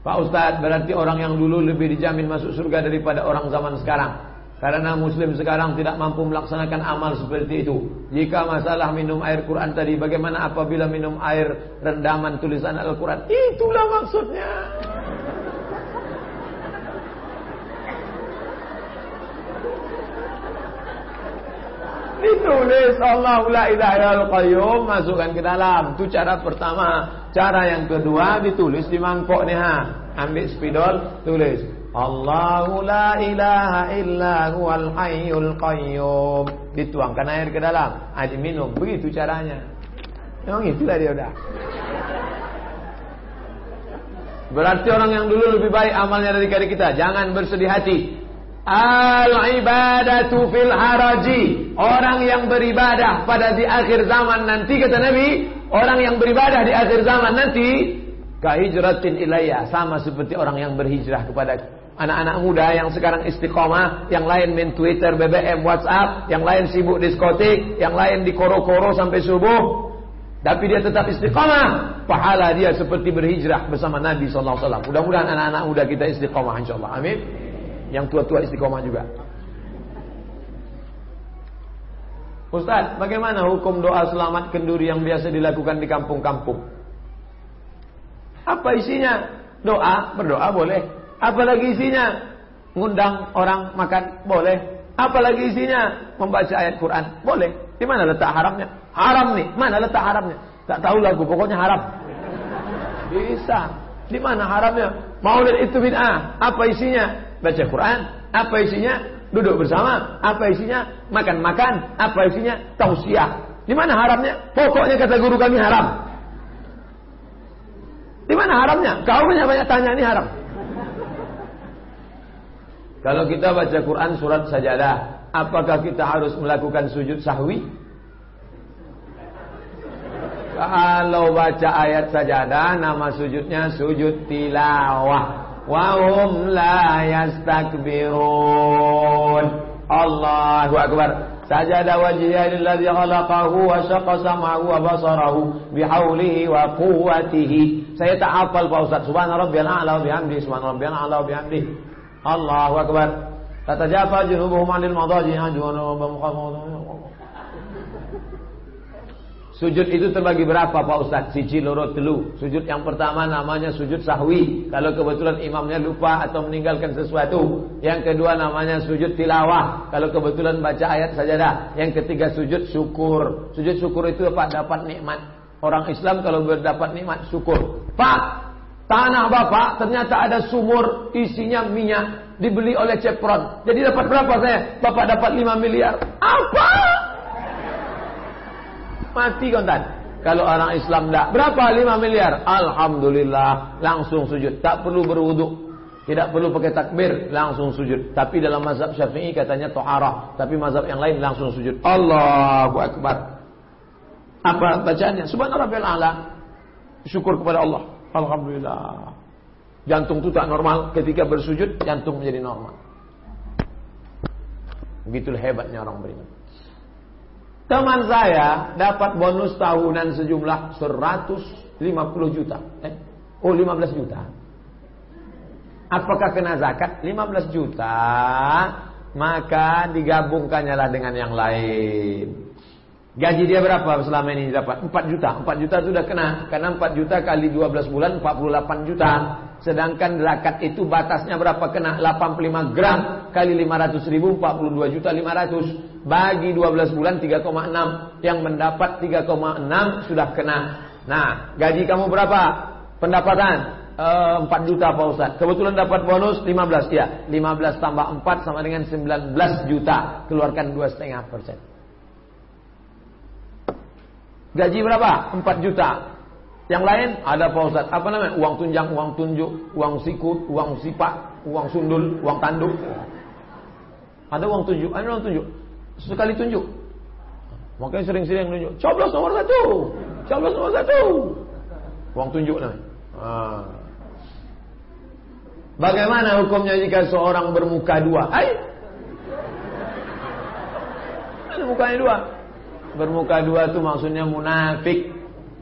Pak Ustadz berarti orang yang dulu lebih dijamin masuk surga daripada orang zaman sekarang. Karena muslim sekarang tidak mampu melaksanakan amal seperti itu. Jika masalah minum air Quran tadi, bagaimana apabila minum air rendaman tulisan Al-Quran? Itulah maksudnya. Ditulis Allah la ilaha illallah qayyum masukkan ke dalam. Itu cara pertama. Cara yang kedua ditulis di mangkok nih ha. Ambil spidol, tulis Allahu la ilaha illa huwal hayyul qayyum. Dituangkan air ke dalam, air minum. Begitu caranya. Memang itulah dia udah. Berarti orang yang dulu lebih baik amalnya dari kita. Jangan bersedih hati. Al-ibadatu fil haraji. Orang yang beribadah pada di akhir zaman nanti kata Nabi, orang yang beribadah di akhir zaman nanti kahijratin ilayya, sama seperti orang yang berhijrah kepada anak-anak muda yang sekarang istiqomah, yang lain main Twitter, BBM, WhatsApp, yang lain sibuk diskotik, yang lain di koro-koro sampai subuh. Tapi dia tetap istiqomah. Pahala dia seperti berhijrah bersama Nabi SAW. Mudah-mudahan anak-anak muda kita istiqomah insyaAllah. Amin. Yang tua-tua istiqomah juga. Ustaz, bagaimana hukum doa selamat kenduri yang biasa dilakukan di kampung-kampung? Apa isinya? Doa, berdoa boleh. Apalagi isinya? Ngundang orang makan, boleh. Apalagi isinya? Membaca ayat Quran, boleh. Di mana letak haramnya? Haram nih, mana letak haramnya? Tak tahu lagu, pokoknya haram. Bisa. Di mana haramnya? Maulid itu bid'ah. Apa isinya? baca Quran, apa isinya? Duduk bersama, apa isinya? Makan-makan, apa isinya? Tausiah. Di mana haramnya? Pokoknya kata guru kami haram. Di mana haramnya? Kau banyak-banyak tanya ini haram. Kalau kita baca Quran surat sajadah, apakah kita harus melakukan sujud sahwi? Kalau baca ayat sajadah, nama sujudnya sujud tilawah. Wa hum la yastakbirun. Allahu akbar. Sajada wajhihi lilladzi khalaqahu wa basarahu bihaulihi wa quwwatihi. Saya tak hafal Pak Ustaz. Subhana rabbiyal a'la wa bihamdihi subhana rabbiyal a'la wa bihamdihi Allahu akbar tatajafa junubuhum 'anil madaji ajwan wa Sujud itu terbagi berapa Pak Ustaz? Siji loro telu. Sujud yang pertama namanya sujud sahwi. Kalau kebetulan imamnya lupa atau meninggalkan sesuatu. Yang kedua namanya sujud tilawah. Kalau kebetulan baca ayat sajadah. Yang ketiga sujud syukur. Sujud syukur itu apa? Dapat nikmat. Orang Islam kalau berdapat nikmat syukur. Pak, tanah Bapak ternyata ada sumur isinya minyak. Dibeli oleh Cepron. Jadi dapat berapa saya? Bapak dapat 5 miliar. Apa? Mati kontan. Kalau orang Islam tidak. Berapa? 5 miliar. Alhamdulillah. Langsung sujud. Tak perlu berwuduk. Tidak perlu pakai takbir. Langsung sujud. Tapi dalam mazhab syafi'i katanya to'arah. Tapi mazhab yang lain langsung sujud. Allahu Akbar. Apa bacaannya? Subhanallah. Syukur kepada Allah. Alhamdulillah. Jantung itu tak normal. Ketika bersujud, jantung menjadi normal. Begitulah hebatnya orang beriman. Teman saya dapat bonus tahunan sejumlah 150 juta. Eh? Oh 15 juta. Apakah kena zakat? 15 juta. Maka digabungkannya lah dengan yang lain. Gaji dia berapa selama ini dapat? 4 juta. 4 juta sudah kena. Karena 4 juta kali 12 bulan 48 juta. Sedangkan zakat itu batasnya berapa kena? 85 gram kali 500 ribu 42 juta 500. Bagi 12 bulan 3,6. Yang mendapat 3,6 sudah kena. Nah, gaji kamu berapa? Pendapatan? Eh, 4 juta Pak Ustaz. Kebetulan dapat bonus 15 ya. 15 tambah 4 sama dengan 19 juta. Keluarkan 2,5 persen. Gaji berapa? 4 juta. Yang lain ada Pak Ustaz. Apa namanya? Uang tunjang, uang tunjuk, uang sikut, uang sipak, uang sundul, uang tanduk. Ada uang tunjuk, ada uang tunjuk. Sekali tunjuk. Makanya sering-sering tunjuk. Coblos nomor satu. Coblos nomor satu. Uang tunjuk namanya. Ah. Bagaimana hukumnya jika seorang bermuka dua? Hai. Ada mukanya dua. Bermuka dua itu maksudnya munafik.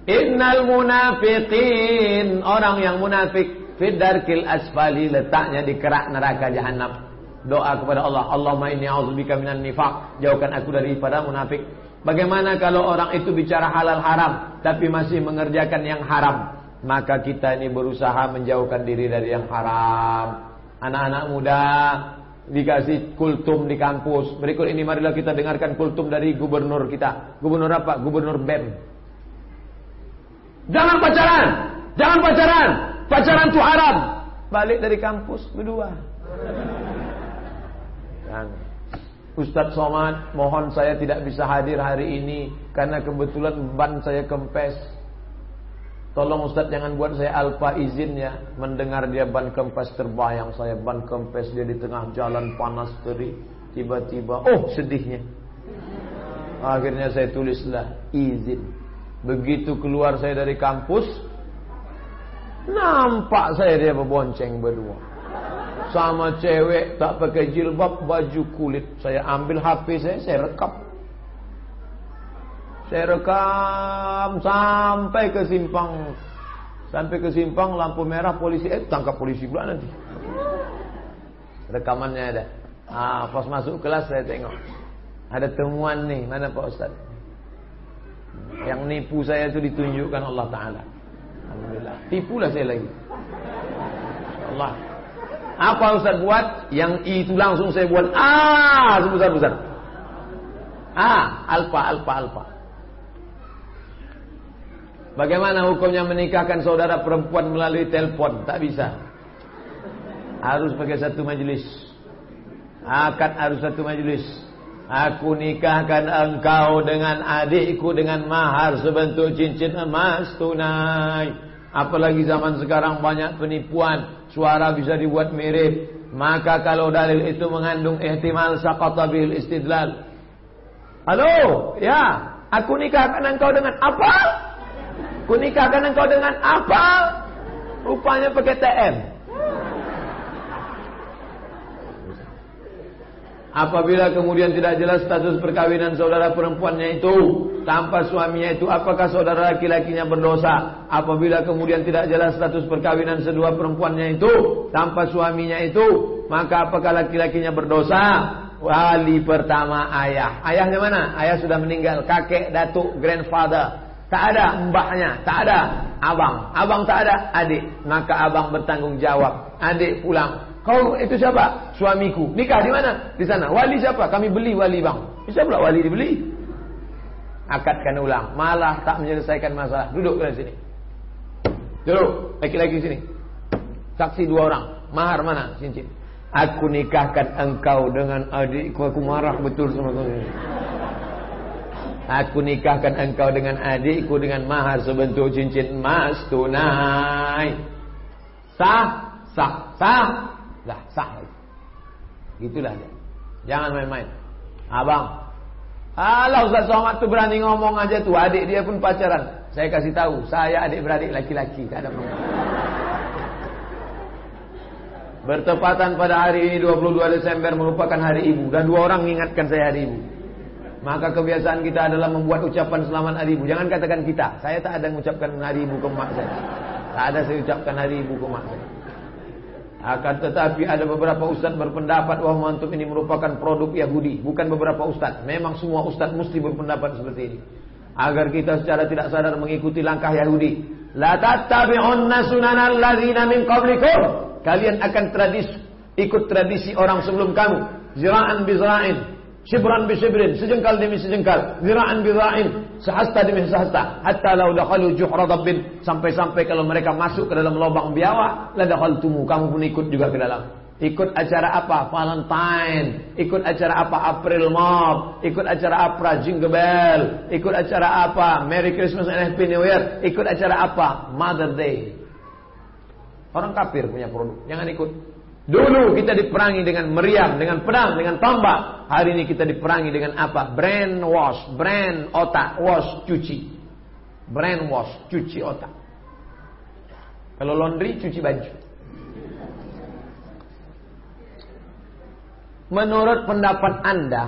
Innal munafiqin. Orang yang munafik. Fidarkil asfali. Letaknya di kerak neraka jahanam. Doa kepada Allah. Allahumma inni a'udzubika minan nifaq. Jauhkan aku daripada munafik. Bagaimana kalau orang itu bicara halal haram. Tapi masih mengerjakan yang haram. Maka kita ini berusaha menjauhkan diri dari yang haram. Anak-anak muda dikasih kultum di kampus. Berikut ini marilah kita dengarkan kultum dari gubernur kita. Gubernur apa? Gubernur BEM. Jangan pacaran, jangan pacaran, pacaran itu haram. Balik dari kampus berdua. Dan Ustadz Somad, mohon saya tidak bisa hadir hari ini karena kebetulan ban saya kempes. Tolong Ustadz jangan buat saya alfa izin ya. Mendengar dia ban kempes terbayang saya Ban kempes dia di tengah jalan panas terik Tiba-tiba Oh sedihnya. Akhirnya saya tulislah izin. Begitu keluar saya dari kampus Nampak saya dia berbonceng berdua. Sama cewek tak pakai jilbab Baju kulit. Saya ambil HP saya Saya rekam saya rekam sampai ke simpang sampai ke simpang lampu merah polisi eh tangkap polisi pula nanti. Rekamannya ada. Ah, pas masuk kelas saya tengok. Ada temuan nih, mana Pak Ustaz? Yang nipu saya itu ditunjukkan Allah Taala. Alhamdulillah. Tipulah saya lagi. Allah. Apa Ustaz buat? Yang itu langsung saya buat. Ah, sebesar-besar. Ah, alfa, alfa, alfa. Bagaimana hukumnya menikahkan saudara perempuan melalui telepon? Tak bisa. Harus pakai satu majelis. Akad harus satu majelis. Aku nikahkan engkau dengan adikku dengan mahar sebentuk cincin emas tunai. Apalagi zaman sekarang banyak penipuan. Suara bisa dibuat mirip. Maka kalau dalil itu mengandung ihtimal saqata bil istidlal. Halo, ya, aku nikahkan engkau dengan apa? Kunikahkan engkau dengan apa? Rupanya pakai TM. Apabila kemudian tidak jelas status perkawinan saudara perempuannya itu tanpa suaminya itu apakah saudara laki-lakinya berdosa? Apabila kemudian tidak jelas status perkawinan sedua perempuannya itu tanpa suaminya itu maka apakah laki-lakinya berdosa? Wali pertama ayah. Ayahnya mana? Ayah sudah meninggal. Kakek, datuk, grandfather. Tak ada mbaknya, tak ada abang. Abang tak ada, adik. Maka abang bertanggung jawab. Adik pulang. Kau itu siapa? Suamiku. Nikah di mana? Di sana. Wali siapa? Kami beli wali bang. Bisa pula wali dibeli. Akadkan ulang. Malah tak menyelesaikan masalah. Duduk ke sini. Duduk. Laki-laki sini. Saksi dua orang. Mahar mana? Cincin. Aku nikahkan engkau dengan adikku. Aku marah betul sama kau. Aku nikahkan engkau dengan adikku dengan mahar sebentuk cincin emas tunai. Sah, sah, sah. Dah, sah. Gitulah dia. Jangan main-main. Abang. Alah Ustaz Somad tu berani ngomong aja tuh. Adik dia pun pacaran. Saya kasih tahu. Saya adik beradik laki-laki. Tak ada Bertepatan pada hari ini 22 Desember merupakan hari ibu. Dan dua orang mengingatkan saya hari ibu. Maka kebiasaan kita adalah membuat ucapan selamat hari ibu. Jangan katakan kita. Saya tak ada mengucapkan hari ibu ke mak saya. Tak ada saya ucapkan hari ibu ke mak saya. Akan tetapi ada beberapa ustaz berpendapat bahwa antum ini merupakan produk Yahudi. Bukan beberapa ustaz. Memang semua ustaz mesti berpendapat seperti ini. Agar kita secara tidak sadar mengikuti langkah Yahudi. La tattabi'unna sunanal ladzina min qablikum. Kalian akan tradisi ikut tradisi orang sebelum kamu. Zira'an bizra'in. Shibran bi shibrin, sejengkal demi sejengkal, zira'an bi zira'in, sehasta demi sehasta, hatta law dakhalu juhra dabbin, sampai-sampai kalau mereka masuk ke dalam lubang biawak, la dakhaltumu, kamu pun ikut juga ke dalam. Ikut acara apa? Valentine. Ikut acara apa? April Mop. Ikut acara apa? Jingle Bell. Ikut acara apa? Merry Christmas and Happy New Year. Ikut acara apa? Mother Day. Orang kafir punya produk. Jangan ikut. Dulu kita diperangi dengan meriam, dengan pedang, dengan tombak. Hari ini kita diperangi dengan apa? Brain wash, brain otak, wash, cuci. Brain wash, cuci otak. Kalau laundry, cuci baju. Menurut pendapat Anda,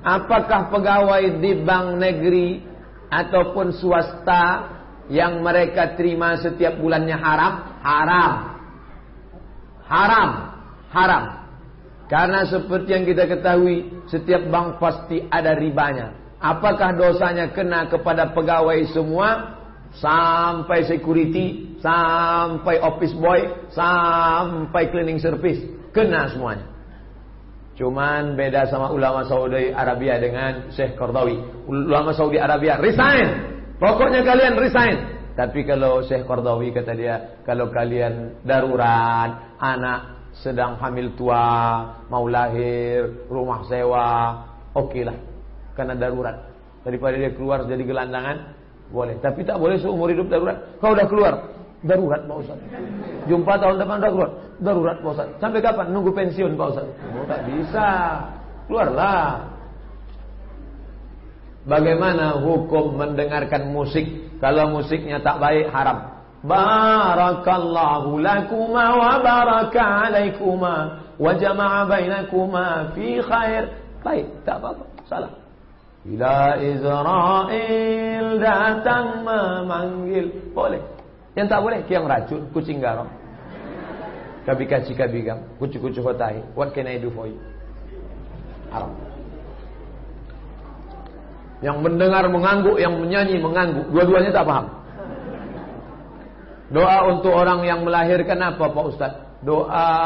apakah pegawai di bank negeri ataupun swasta yang mereka terima setiap bulannya haram? Haram. Haram. Haram. Karena seperti yang kita ketahui, setiap bank pasti ada ribanya. Apakah dosanya kena kepada pegawai semua? Sampai security, sampai office boy, sampai cleaning service. Kena semuanya. Cuman beda sama ulama Saudi Arabia dengan Syekh Qardawi. Ulama Saudi Arabia resign. Pokoknya kalian resign. Tapi kalau Syekh Qardawi kata dia, kalau kalian darurat, anak sedang hamil tua, mau lahir, rumah sewa, oke okay lah. Karena darurat. Daripada dia keluar jadi gelandangan, boleh. Tapi tak boleh seumur hidup darurat. Kau udah keluar, darurat Pak Ustaz. Jumpa tahun depan udah keluar, darurat Pak Ustaz. Sampai kapan? Nunggu pensiun Pak Ustaz. Oh, tak bisa. Keluarlah. Bagaimana hukum mendengarkan musik kalau musiknya tak baik haram? Barakallahu lakuma wa baraka alaikuma wa jama'a bainakuma fi khair. Baik, tak apa-apa. Salah. Bila Israel datang memanggil. Boleh. Yang tak boleh, kiam racun, kucing garam. Kabika cika bigam, kucu-kucu hotai. What can I do for you? Haram. Yang mendengar mengangguk, yang menyanyi mengangguk. Dua-duanya tak paham. Doa untuk orang yang melahirkan apa Pak Ustaz? Doa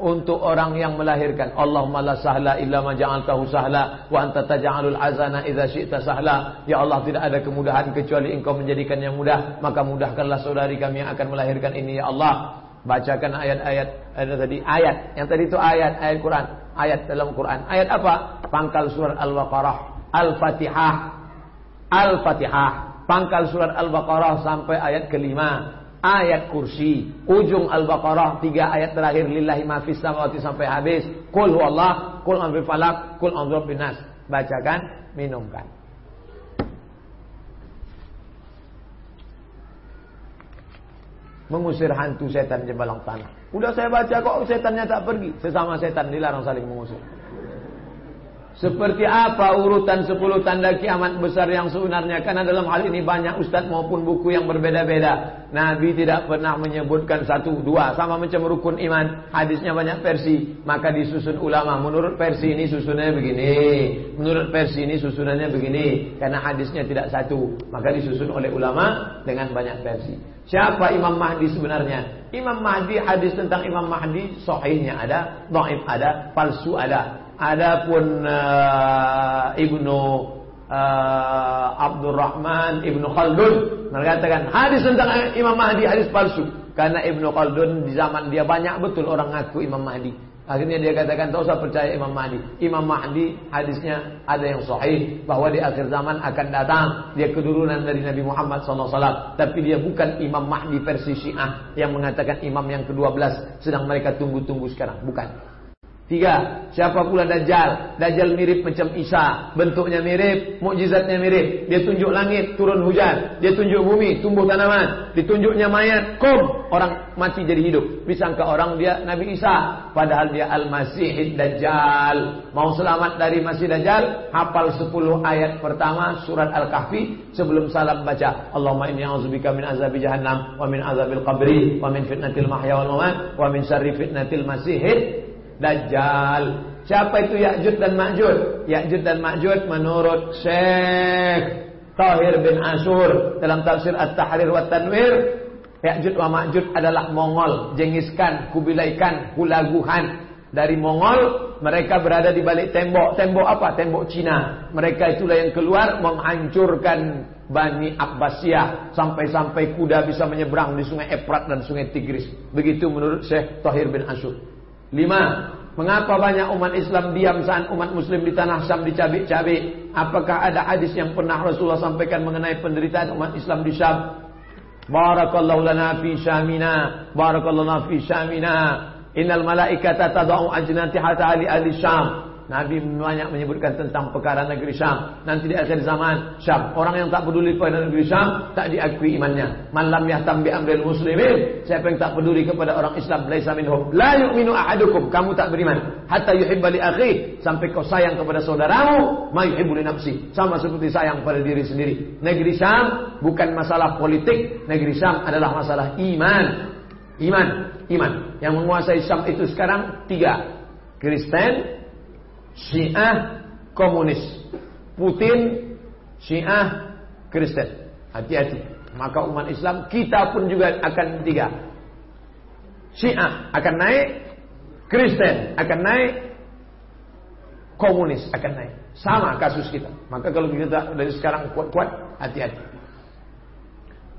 untuk orang yang melahirkan. Allahumma la sahla illa ma ja'altahu sahla wa anta taj'alul azana idza syi'ta sahla. Ya Allah tidak ada kemudahan kecuali Engkau menjadikan yang mudah, maka mudahkanlah saudari kami yang akan melahirkan ini ya Allah. Bacakan ayat-ayat ada tadi ayat. Yang tadi itu ayat ayat Quran, ayat dalam Quran. Ayat apa? Pangkal surat Al-Baqarah Al-Fatihah. Al-Fatihah. Pangkal surat Al-Baqarah sampai ayat kelima. Ayat kursi. Ujung Al-Baqarah. Tiga ayat terakhir. Lillahi mafis samawati sampai habis. Kul huwallah. Kul ambil falak. Kul ambil binas. Bacakan. Minumkan. Mengusir hantu setan jembalang tanah. Udah saya baca kok setannya tak pergi. Sesama setan dilarang saling mengusir. Seperti apa urutan 10 tanda kiamat besar yang sebenarnya? Karena dalam hal ini banyak ustaz maupun buku yang berbeda-beda. Nabi tidak pernah menyebutkan satu, dua. Sama macam rukun iman. Hadisnya banyak versi. Maka disusun ulama. Menurut versi ini susunannya begini. Menurut versi ini susunannya begini. Karena hadisnya tidak satu. Maka disusun oleh ulama dengan banyak versi. Siapa Imam Mahdi sebenarnya? Imam Mahdi hadis tentang Imam Mahdi Sahihnya ada, Daif ada, palsu ada Adapun uh, Ibnu uh, Abdurrahman Ibnu Khaldun mengatakan hadis tentang Imam Mahdi hadis palsu karena Ibnu Khaldun di zaman dia banyak betul orang ngaku Imam Mahdi. Akhirnya dia katakan tak usah percaya Imam Mahdi. Imam Mahdi hadisnya ada yang sahih bahwa di akhir zaman akan datang dia keturunan dari Nabi Muhammad SAW. Tapi dia bukan Imam Mahdi versi Syiah yang mengatakan imam yang ke-12 sedang mereka tunggu-tunggu sekarang. Bukan. Tiga, siapa pula Dajjal? Dajjal mirip macam Isa, bentuknya mirip, mukjizatnya mirip. Dia tunjuk langit, turun hujan. Dia tunjuk bumi, tumbuh tanaman. Ditunjuknya mayat, kom, orang mati jadi hidup. Disangka orang dia Nabi Isa, padahal dia Al-Masih Dajjal. Mau selamat dari Masih Dajjal? Hafal 10 ayat pertama surat Al-Kahfi sebelum salam baca. Allahumma inni a'udzubika min azabi jahannam wa min azabil qabri wa min fitnatil mahya wal mamat wa min syarri fitnatil masih Dajjal. Siapa itu Ya'jud dan Ma'jud? Ya'jud dan Ma'jud menurut Syekh Tahir bin Asur dalam tafsir At-Tahrir wa Tanwir, Ya'jud wa Ma'jud adalah Mongol, Jengiskan, Kubilaikan, Hulaguhan. Dari Mongol, mereka berada di balik tembok. Tembok apa? Tembok Cina. Mereka itulah yang keluar menghancurkan Bani Abbasiyah sampai-sampai kuda bisa menyeberang di Sungai Efrat dan Sungai Tigris. Begitu menurut Syekh Tahir bin Asur. Lima, mengapa banyak umat Islam diam saat umat Muslim di tanah Syam dicabik-cabik? Apakah ada hadis yang pernah Rasulullah sampaikan mengenai penderitaan umat Islam di Syam? Barakallahu lana fi syamina, barakallahu lana fi syamina. Innal malaikata tadau ajnatiha li ahli Syam. Nabi banyak menyebutkan tentang perkara negeri Syam. Nanti di akhir zaman, Syam. Orang yang tak peduli pada negeri Syam, tak diakui imannya. Malam yahtam bi amril muslimin. Siapa yang tak peduli kepada orang Islam, laisa minhum. La yu'minu ahadukum. Kamu tak beriman. Hatta yuhibba li akhi. Sampai kau sayang kepada saudaramu, ma yuhibbu li nafsi. Sama seperti sayang pada diri sendiri. Negeri Syam bukan masalah politik. Negeri Syam adalah masalah iman. Iman, iman. Yang menguasai Syam itu sekarang tiga. Kristen, Syiah komunis. Putin Syiah Kristen. Hati-hati. Maka umat Islam kita pun juga akan tiga. Syiah akan naik, Kristen akan naik, komunis akan naik. Sama kasus kita. Maka kalau kita dari sekarang kuat-kuat, hati-hati.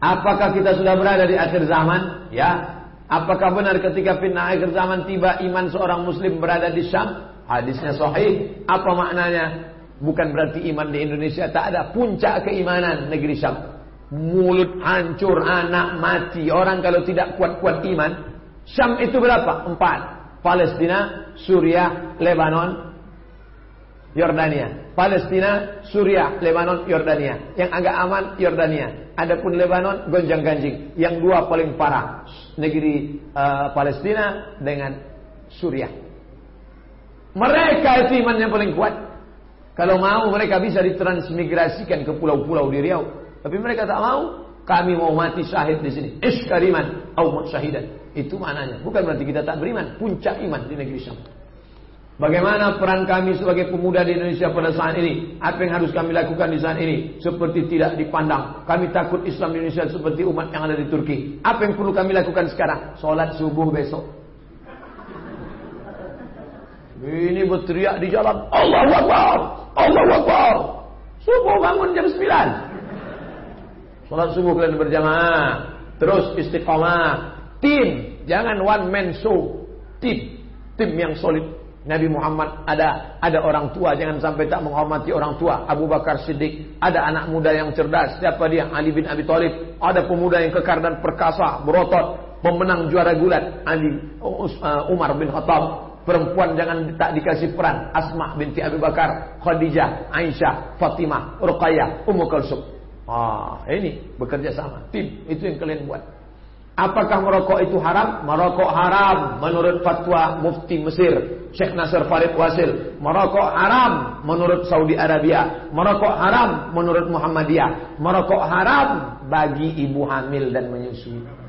Apakah kita sudah berada di akhir zaman? Ya. Apakah benar ketika fitnah akhir zaman tiba iman seorang muslim berada di Syam? Hadisnya sahih. Apa maknanya? Bukan berarti iman di Indonesia tak ada puncak keimanan negeri Syam. Mulut hancur, anak mati. Orang kalau tidak kuat-kuat iman. Syam itu berapa? Empat. Palestina, Suriah, Lebanon, Yordania. Palestina, Suriah, Lebanon, Yordania. Yang agak aman, Yordania. Adapun Lebanon, gonjang ganjing. Yang dua paling parah. Negeri uh, Palestina dengan Suriah. Mereka itu iman yang paling kuat. Kalau mau mereka bisa ditransmigrasikan ke pulau-pulau di Riau. Tapi mereka tak mau. Kami mau mati syahid di sini. Ishkariman au syahidan. Itu maknanya. Bukan berarti kita tak beriman. Puncak iman di negeri Syam. Bagaimana peran kami sebagai pemuda di Indonesia pada saat ini? Apa yang harus kami lakukan di saat ini? Seperti tidak dipandang. Kami takut Islam di Indonesia seperti umat yang ada di Turki. Apa yang perlu kami lakukan sekarang? Sholat subuh besok. Ini berteriak di jalan. Allah Akbar. Allah Akbar. Subuh bangun jam 9. Salat subuh kalian berjamaah. Terus istiqamah. Tim. Jangan one man show. Tim. Tim yang solid. Nabi Muhammad ada ada orang tua jangan sampai tak menghormati orang tua Abu Bakar Siddiq ada anak muda yang cerdas siapa dia Ali bin Abi Thalib ada pemuda yang kekar dan perkasa berotot pemenang juara gulat Ali uh, Umar bin Khattab Perempuan jangan tak dikasih peran. Asma binti Abu Bakar, Khadijah, Aisyah, Fatimah, Ruqayyah, Ummu Kulsum. Ah, ini bekerja sama. Tim itu yang kalian buat. Apakah merokok itu haram? Merokok haram menurut fatwa Mufti Mesir, Syekh Nasir Farid Wasil. Merokok haram menurut Saudi Arabia. Merokok haram menurut Muhammadiyah. Merokok haram bagi ibu hamil dan menyusui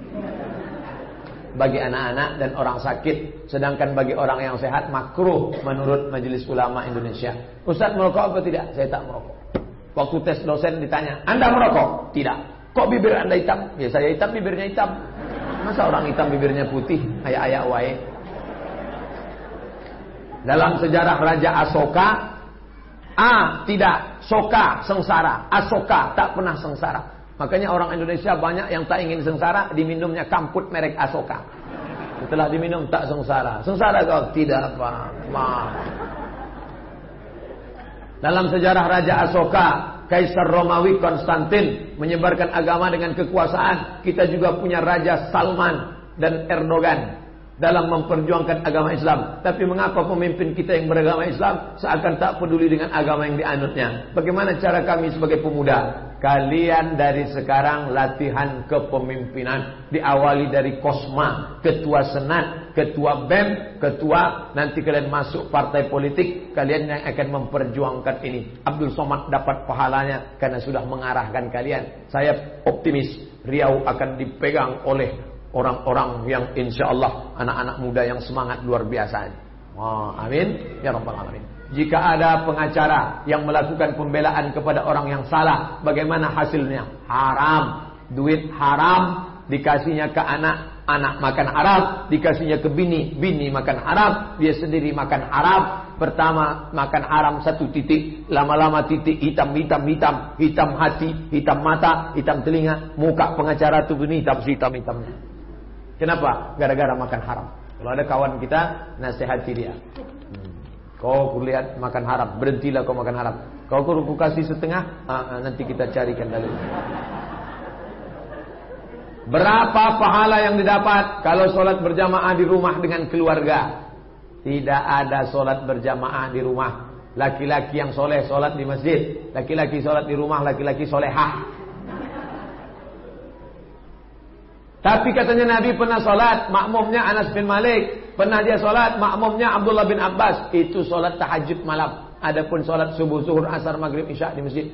bagi anak-anak dan orang sakit, sedangkan bagi orang yang sehat makruh menurut Majelis Ulama Indonesia. Ustaz merokok apa tidak? Saya tak merokok. Waktu tes dosen ditanya, "Anda merokok?" "Tidak." "Kok bibir Anda hitam?" "Ya saya hitam, bibirnya hitam." Masa orang hitam bibirnya putih? Ayak-ayak wae. Dalam sejarah Raja Asoka, A tidak, Soka sengsara, Asoka tak pernah sengsara. Makanya orang Indonesia banyak yang tak ingin sengsara diminumnya kamput merek Asoka. Setelah diminum tak sengsara. Sengsara kau tidak apa. Maaf. Dalam sejarah Raja Asoka, Kaisar Romawi Konstantin menyebarkan agama dengan kekuasaan. Kita juga punya Raja Salman dan Erdogan dalam memperjuangkan agama Islam. Tapi mengapa pemimpin kita yang beragama Islam seakan tak peduli dengan agama yang dianutnya? Bagaimana cara kami sebagai pemuda? Kalian dari sekarang latihan kepemimpinan. Diawali dari Kosma, Ketua Senat, Ketua BEM, Ketua, nanti kalian masuk partai politik. Kalian yang akan memperjuangkan ini. Abdul Somad dapat pahalanya karena sudah mengarahkan kalian. Saya optimis Riau akan dipegang oleh orang-orang yang insya Allah anak-anak muda yang semangat luar biasa. Oh, amin ya rabbal alamin. Jika ada pengacara yang melakukan pembelaan kepada orang yang salah, bagaimana hasilnya? Haram, duit haram, dikasihnya ke anak, anak makan haram, dikasihnya ke bini, bini makan haram, dia sendiri makan haram. Pertama makan haram satu titik, lama-lama titik hitam, hitam, hitam, hitam hati, hitam mata, hitam telinga, muka pengacara tuh begini hitam, hitam, hitamnya. Kenapa? Gara-gara makan haram. Kalau ada kawan kita, nasihati dia. Hmm. Kau lihat makan haram, berhentilah kau makan haram. Kau kuruku kasih setengah, ah, ah, nanti kita carikan dalil. Berapa pahala yang didapat kalau sholat berjamaah di rumah dengan keluarga? Tidak ada sholat berjamaah di rumah. Laki-laki yang soleh sholat di masjid. Laki-laki sholat di rumah, laki-laki solehah. Tapi katanya Nabi pernah sholat, makmumnya Anas bin Malik. Pernah dia sholat, makmumnya Abdullah bin Abbas. Itu sholat tahajud malam. Adapun sholat subuh, zuhur, asar, maghrib, isya di masjid.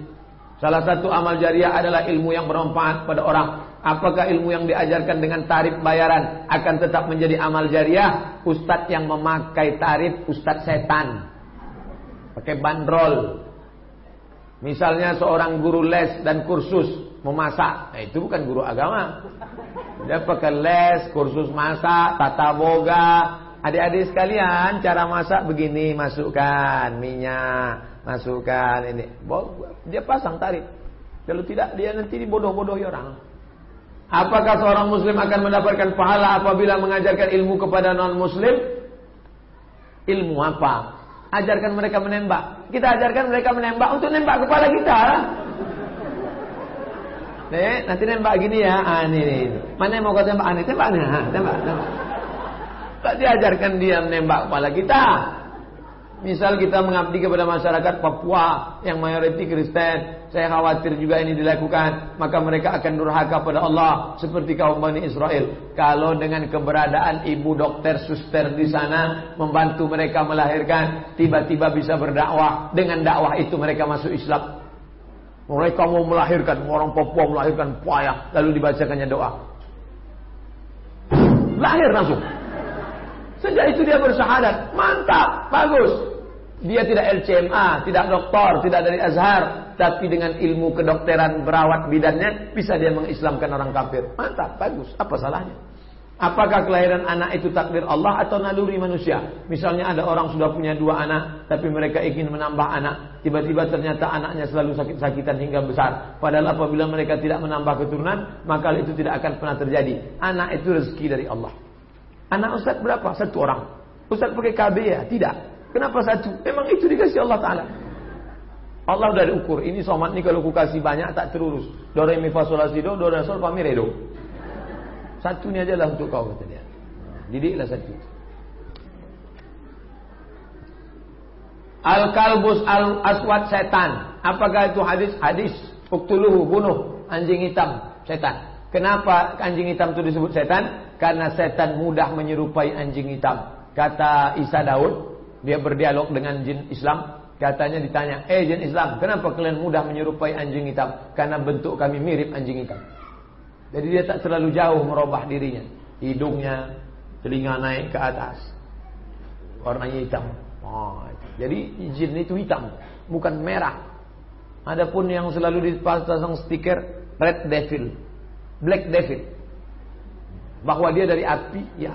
Salah satu amal jariah adalah ilmu yang bermanfaat pada orang. Apakah ilmu yang diajarkan dengan tarif bayaran akan tetap menjadi amal jariah? Ustadz yang memakai tarif, ustadz setan. Pakai bandrol. Misalnya seorang guru les dan kursus memasak. Nah, itu bukan guru agama. Dia pakai les, kursus masak, tata boga, Adik-adik sekalian, cara masak begini, masukkan minyak, masukkan ini. Dia pasang tarik. Kalau tidak dia nanti dibodoh-bodohi orang. Apakah seorang muslim akan mendapatkan pahala apabila mengajarkan ilmu kepada non muslim? Ilmu apa? Ajarkan mereka menembak. Kita ajarkan mereka menembak untuk nembak kepala kita. Nih, nanti nembak gini ya. Ah, ini, ini. Mana yang mau kau tembak? Ah, ini tembak nih. Ah, tembak, tembak. Tak diajarkan dia menembak kepala kita. Misal kita mengabdi kepada masyarakat Papua yang mayoriti Kristen, saya khawatir juga ini dilakukan, maka mereka akan durhaka pada Allah seperti kaum Bani Israel. Kalau dengan keberadaan ibu dokter suster di sana membantu mereka melahirkan, tiba-tiba bisa berdakwah, dengan dakwah itu mereka masuk Islam. Mereka mau melahirkan, orang Papua melahirkan payah, lalu dibacakannya doa. Lahir langsung. Sejak itu dia bersyahadat. Mantap, bagus. Dia tidak LCMA, tidak doktor, tidak dari Azhar. Tapi dengan ilmu kedokteran berawat bidannya, bisa dia mengislamkan orang kafir. Mantap, bagus. Apa salahnya? Apakah kelahiran anak itu takdir Allah atau naluri manusia? Misalnya ada orang sudah punya dua anak, tapi mereka ingin menambah anak. Tiba-tiba ternyata anaknya selalu sakit-sakitan hingga besar. Padahal apabila mereka tidak menambah keturunan, maka itu tidak akan pernah terjadi. Anak itu rezeki dari Allah. Anak Ustaz berapa? Satu orang. Ustaz pakai KB ya? Tidak. Kenapa satu? Memang itu dikasih Allah Ta'ala. Allah udah diukur. Ini somat ini kalau ku kasih banyak tak terurus. Do, re, mi, fa, sol, la, si, do, do, re, sol, fa, mi, re, do. Satu ni aja lah untuk kau kata dia. Didiklah satu. Al-kalbus al-aswad setan. Apakah itu hadis? Hadis. Uktuluhu, bunuh. Anjing hitam, setan. Kenapa anjing hitam itu disebut setan? Karena setan mudah menyerupai anjing hitam. Kata Isa Daud, dia berdialog dengan jin Islam. Katanya ditanya, eh jin Islam, kenapa kalian mudah menyerupai anjing hitam? Karena bentuk kami mirip anjing hitam. Jadi dia tak terlalu jauh merubah dirinya. Hidungnya, telinga naik ke atas. Warnanya hitam. Oh, jadi jin itu hitam, bukan merah. Adapun yang selalu dipasang stiker red devil, black devil bahwa dia dari api, ya.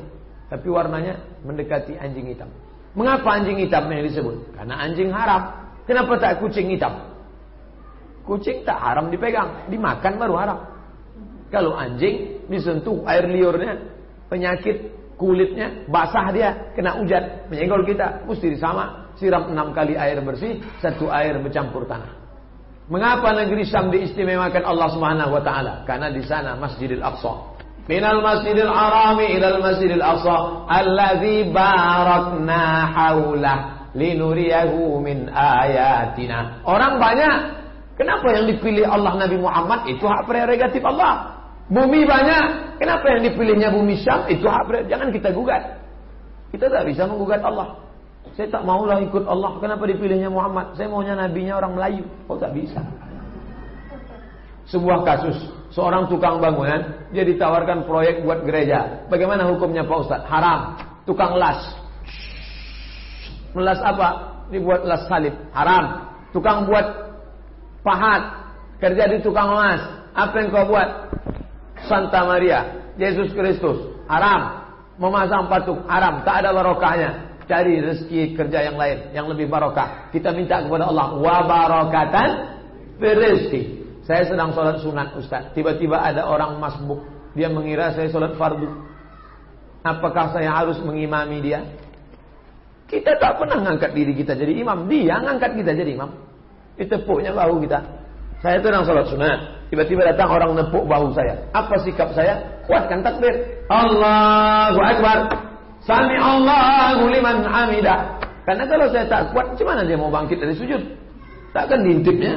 Tapi warnanya mendekati anjing hitam. Mengapa anjing hitam yang disebut? Karena anjing haram. Kenapa tak kucing hitam? Kucing tak haram dipegang, dimakan baru haram. Kalau anjing disentuh air liurnya, penyakit kulitnya basah dia, kena hujan, menyenggol kita, mesti disama, siram enam kali air bersih, satu air bercampur tanah. Mengapa negeri Syam diistimewakan Allah Subhanahu wa taala? Karena di sana Masjidil Aqsa Minal masjidil harami ilal masjidil aqsa alladzi barakna haulah linuriyahu min ayatina. Orang banyak. Kenapa yang dipilih Allah Nabi Muhammad itu hak prerogatif Allah. Bumi banyak. Kenapa yang dipilihnya bumi Syam itu hak prerogatif. Jangan kita gugat. Kita tak bisa menggugat Allah. Saya tak maulah ikut Allah. Kenapa dipilihnya Muhammad? Saya maunya nabinya orang Melayu. Oh tak bisa. Sebuah kasus seorang tukang bangunan, dia ditawarkan proyek buat gereja. Bagaimana hukumnya Pak Ustaz? Haram. Tukang las. Melas apa? Dibuat las salib. Haram. Tukang buat pahat. Kerja di tukang las. Apa yang kau buat? Santa Maria. Yesus Kristus. Haram. Memasang patung. Haram. Tak ada barokahnya. Cari rezeki kerja yang lain. Yang lebih barokah. Kita minta kepada Allah. Wa barokatan. Rezeki. Saya sedang sholat sunat Ustaz. Tiba-tiba ada orang masbuk. Dia mengira saya sholat fardu. Apakah saya harus mengimami dia? Kita tak pernah ngangkat diri kita jadi imam. Dia ngangkat kita jadi imam. Ditepuknya bahu kita. Saya sedang sholat sunat. Tiba-tiba datang orang nepuk bahu saya. Apa sikap saya? Kuatkan takbir. Allahu Akbar. Sami Allahu liman hamidah. Karena kalau saya tak kuat, macam mana dia mau bangkit dari sujud? Takkan dintipnya.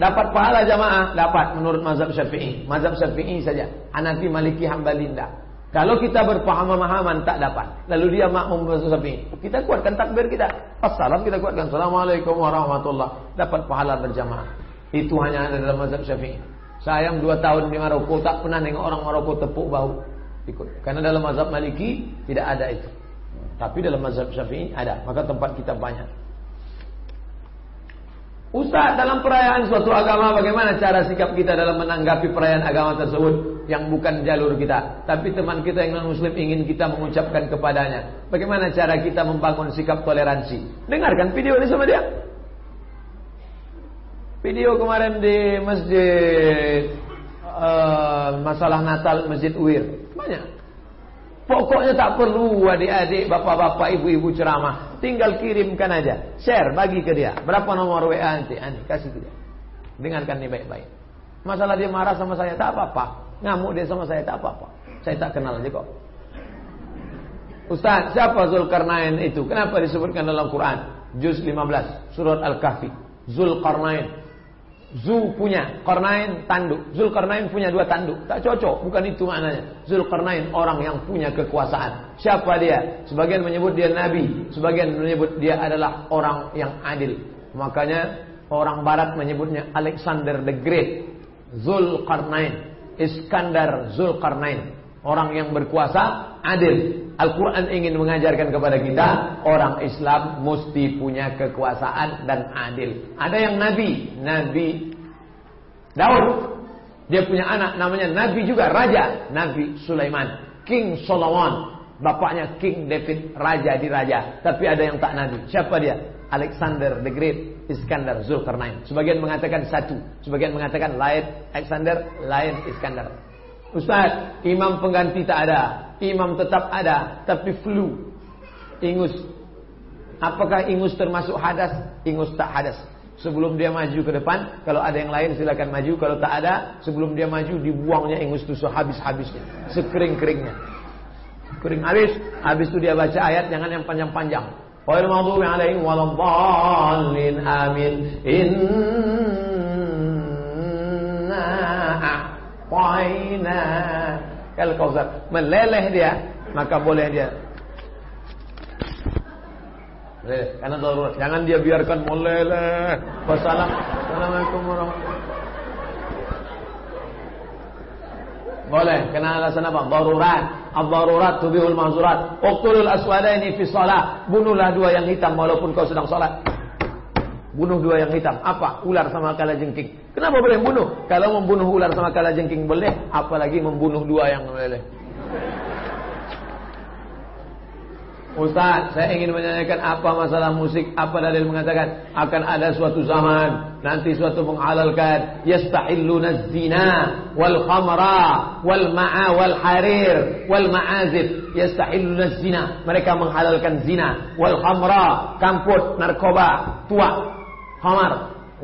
Dapat pahala jamaah? Dapat menurut mazhab syafi'i. Mazhab syafi'i saja. Hanafi, Maliki, Hambali tidak. Kalau kita berpaham-pemahaman tak dapat. Lalu dia makmum syafi'i. Kita kuatkan takbir kita. Assalam kita kuatkan. Assalamualaikum warahmatullah. Dapat pahala berjamaah. Itu hanya ada dalam mazhab syafi'i. Sayang dua tahun di Maroko tak pernah nengok orang Maroko tepuk bahu. Ikut. Karena dalam mazhab Maliki tidak ada itu. Tapi dalam mazhab Syafi'i ada. Maka tempat kita banyak. Ustaz, dalam perayaan suatu agama bagaimana cara sikap kita dalam menanggapi perayaan agama tersebut yang bukan jalur kita, tapi teman kita yang non muslim ingin kita mengucapkan kepadanya. Bagaimana cara kita membangun sikap toleransi? Dengarkan video ini sama dia. Video kemarin di masjid uh, masalah Natal Masjid Uir. Banyak. Pokoknya tak perlu adik-adik, bapak-bapak, ibu-ibu ceramah. Tinggal kirimkan aja. Share, bagi ke dia. Berapa nomor WA nanti? Ani, kasih ke dia. Dengarkan ini baik-baik. Masalah dia marah sama saya, tak apa-apa. Ngamuk dia sama saya, tak apa-apa. Saya tak kenal aja kok. Ustaz, siapa Zulkarnain itu? Kenapa disebutkan dalam Quran? Juz 15, surat Al-Kahfi. Zulkarnain. Zu punya, Karnain tanduk. Zulkarnain punya dua tanduk. Tak cocok, bukan itu maknanya. Zulkarnain orang yang punya kekuasaan. Siapa dia? Sebagian menyebut dia nabi, sebagian menyebut dia adalah orang yang adil. Makanya orang barat menyebutnya Alexander the Great. Zulkarnain, Iskandar Zulkarnain. Orang yang berkuasa, adil. Al-Quran ingin mengajarkan kepada kita Orang Islam mesti punya kekuasaan dan adil. Ada yang Nabi Nabi Daud. Dia punya anak namanya Nabi juga Raja Nabi Sulaiman. King Solomon. Bapaknya King David Raja di Raja. Tapi ada yang tak Nabi. Siapa dia? Alexander the Great Iskandar Zulkarnain. Sebagian mengatakan satu. Sebagian mengatakan lain Alexander Lain Iskandar Ustaz Imam pengganti tak ada imam tetap ada, tapi flu, ingus. Apakah ingus termasuk hadas? Ingus tak hadas. Sebelum dia maju ke depan, kalau ada yang lain silakan maju. Kalau tak ada, sebelum dia maju dibuangnya ingus itu sehabis-habisnya, sekering-keringnya. Kering habis, habis itu dia baca ayat jangan yang panjang-panjang. Qaul maghdubi alaihim waladdallin amin. Inna a'tayna Al Kausar meleleh dia maka boleh dia Meleleh. Karena darurat. Jangan dia biarkan meleleh. Wassalam. Assalamualaikum warahmatullahi Boleh. Kena alasan apa? Darurat. Al-darurat tubihul mahzurat. Uqtulul aswadaini fi salat. Bunuhlah dua yang hitam walaupun kau sedang salat. Bunuh dua yang hitam. Apa? Ular sama kala jengking. Kenapa boleh bunuh? Kalau membunuh ular sama kala jengking boleh, apalagi membunuh dua yang meleleh. Ustaz, saya ingin menanyakan apa masalah musik? Apa dalil mengatakan akan ada suatu zaman nanti suatu menghalalkan yastahilluna zina wal khamra wal ma'a wal harir wal ma'azif yastahilluna zina. Mereka menghalalkan zina wal khamra, kamput, narkoba, tua khamar.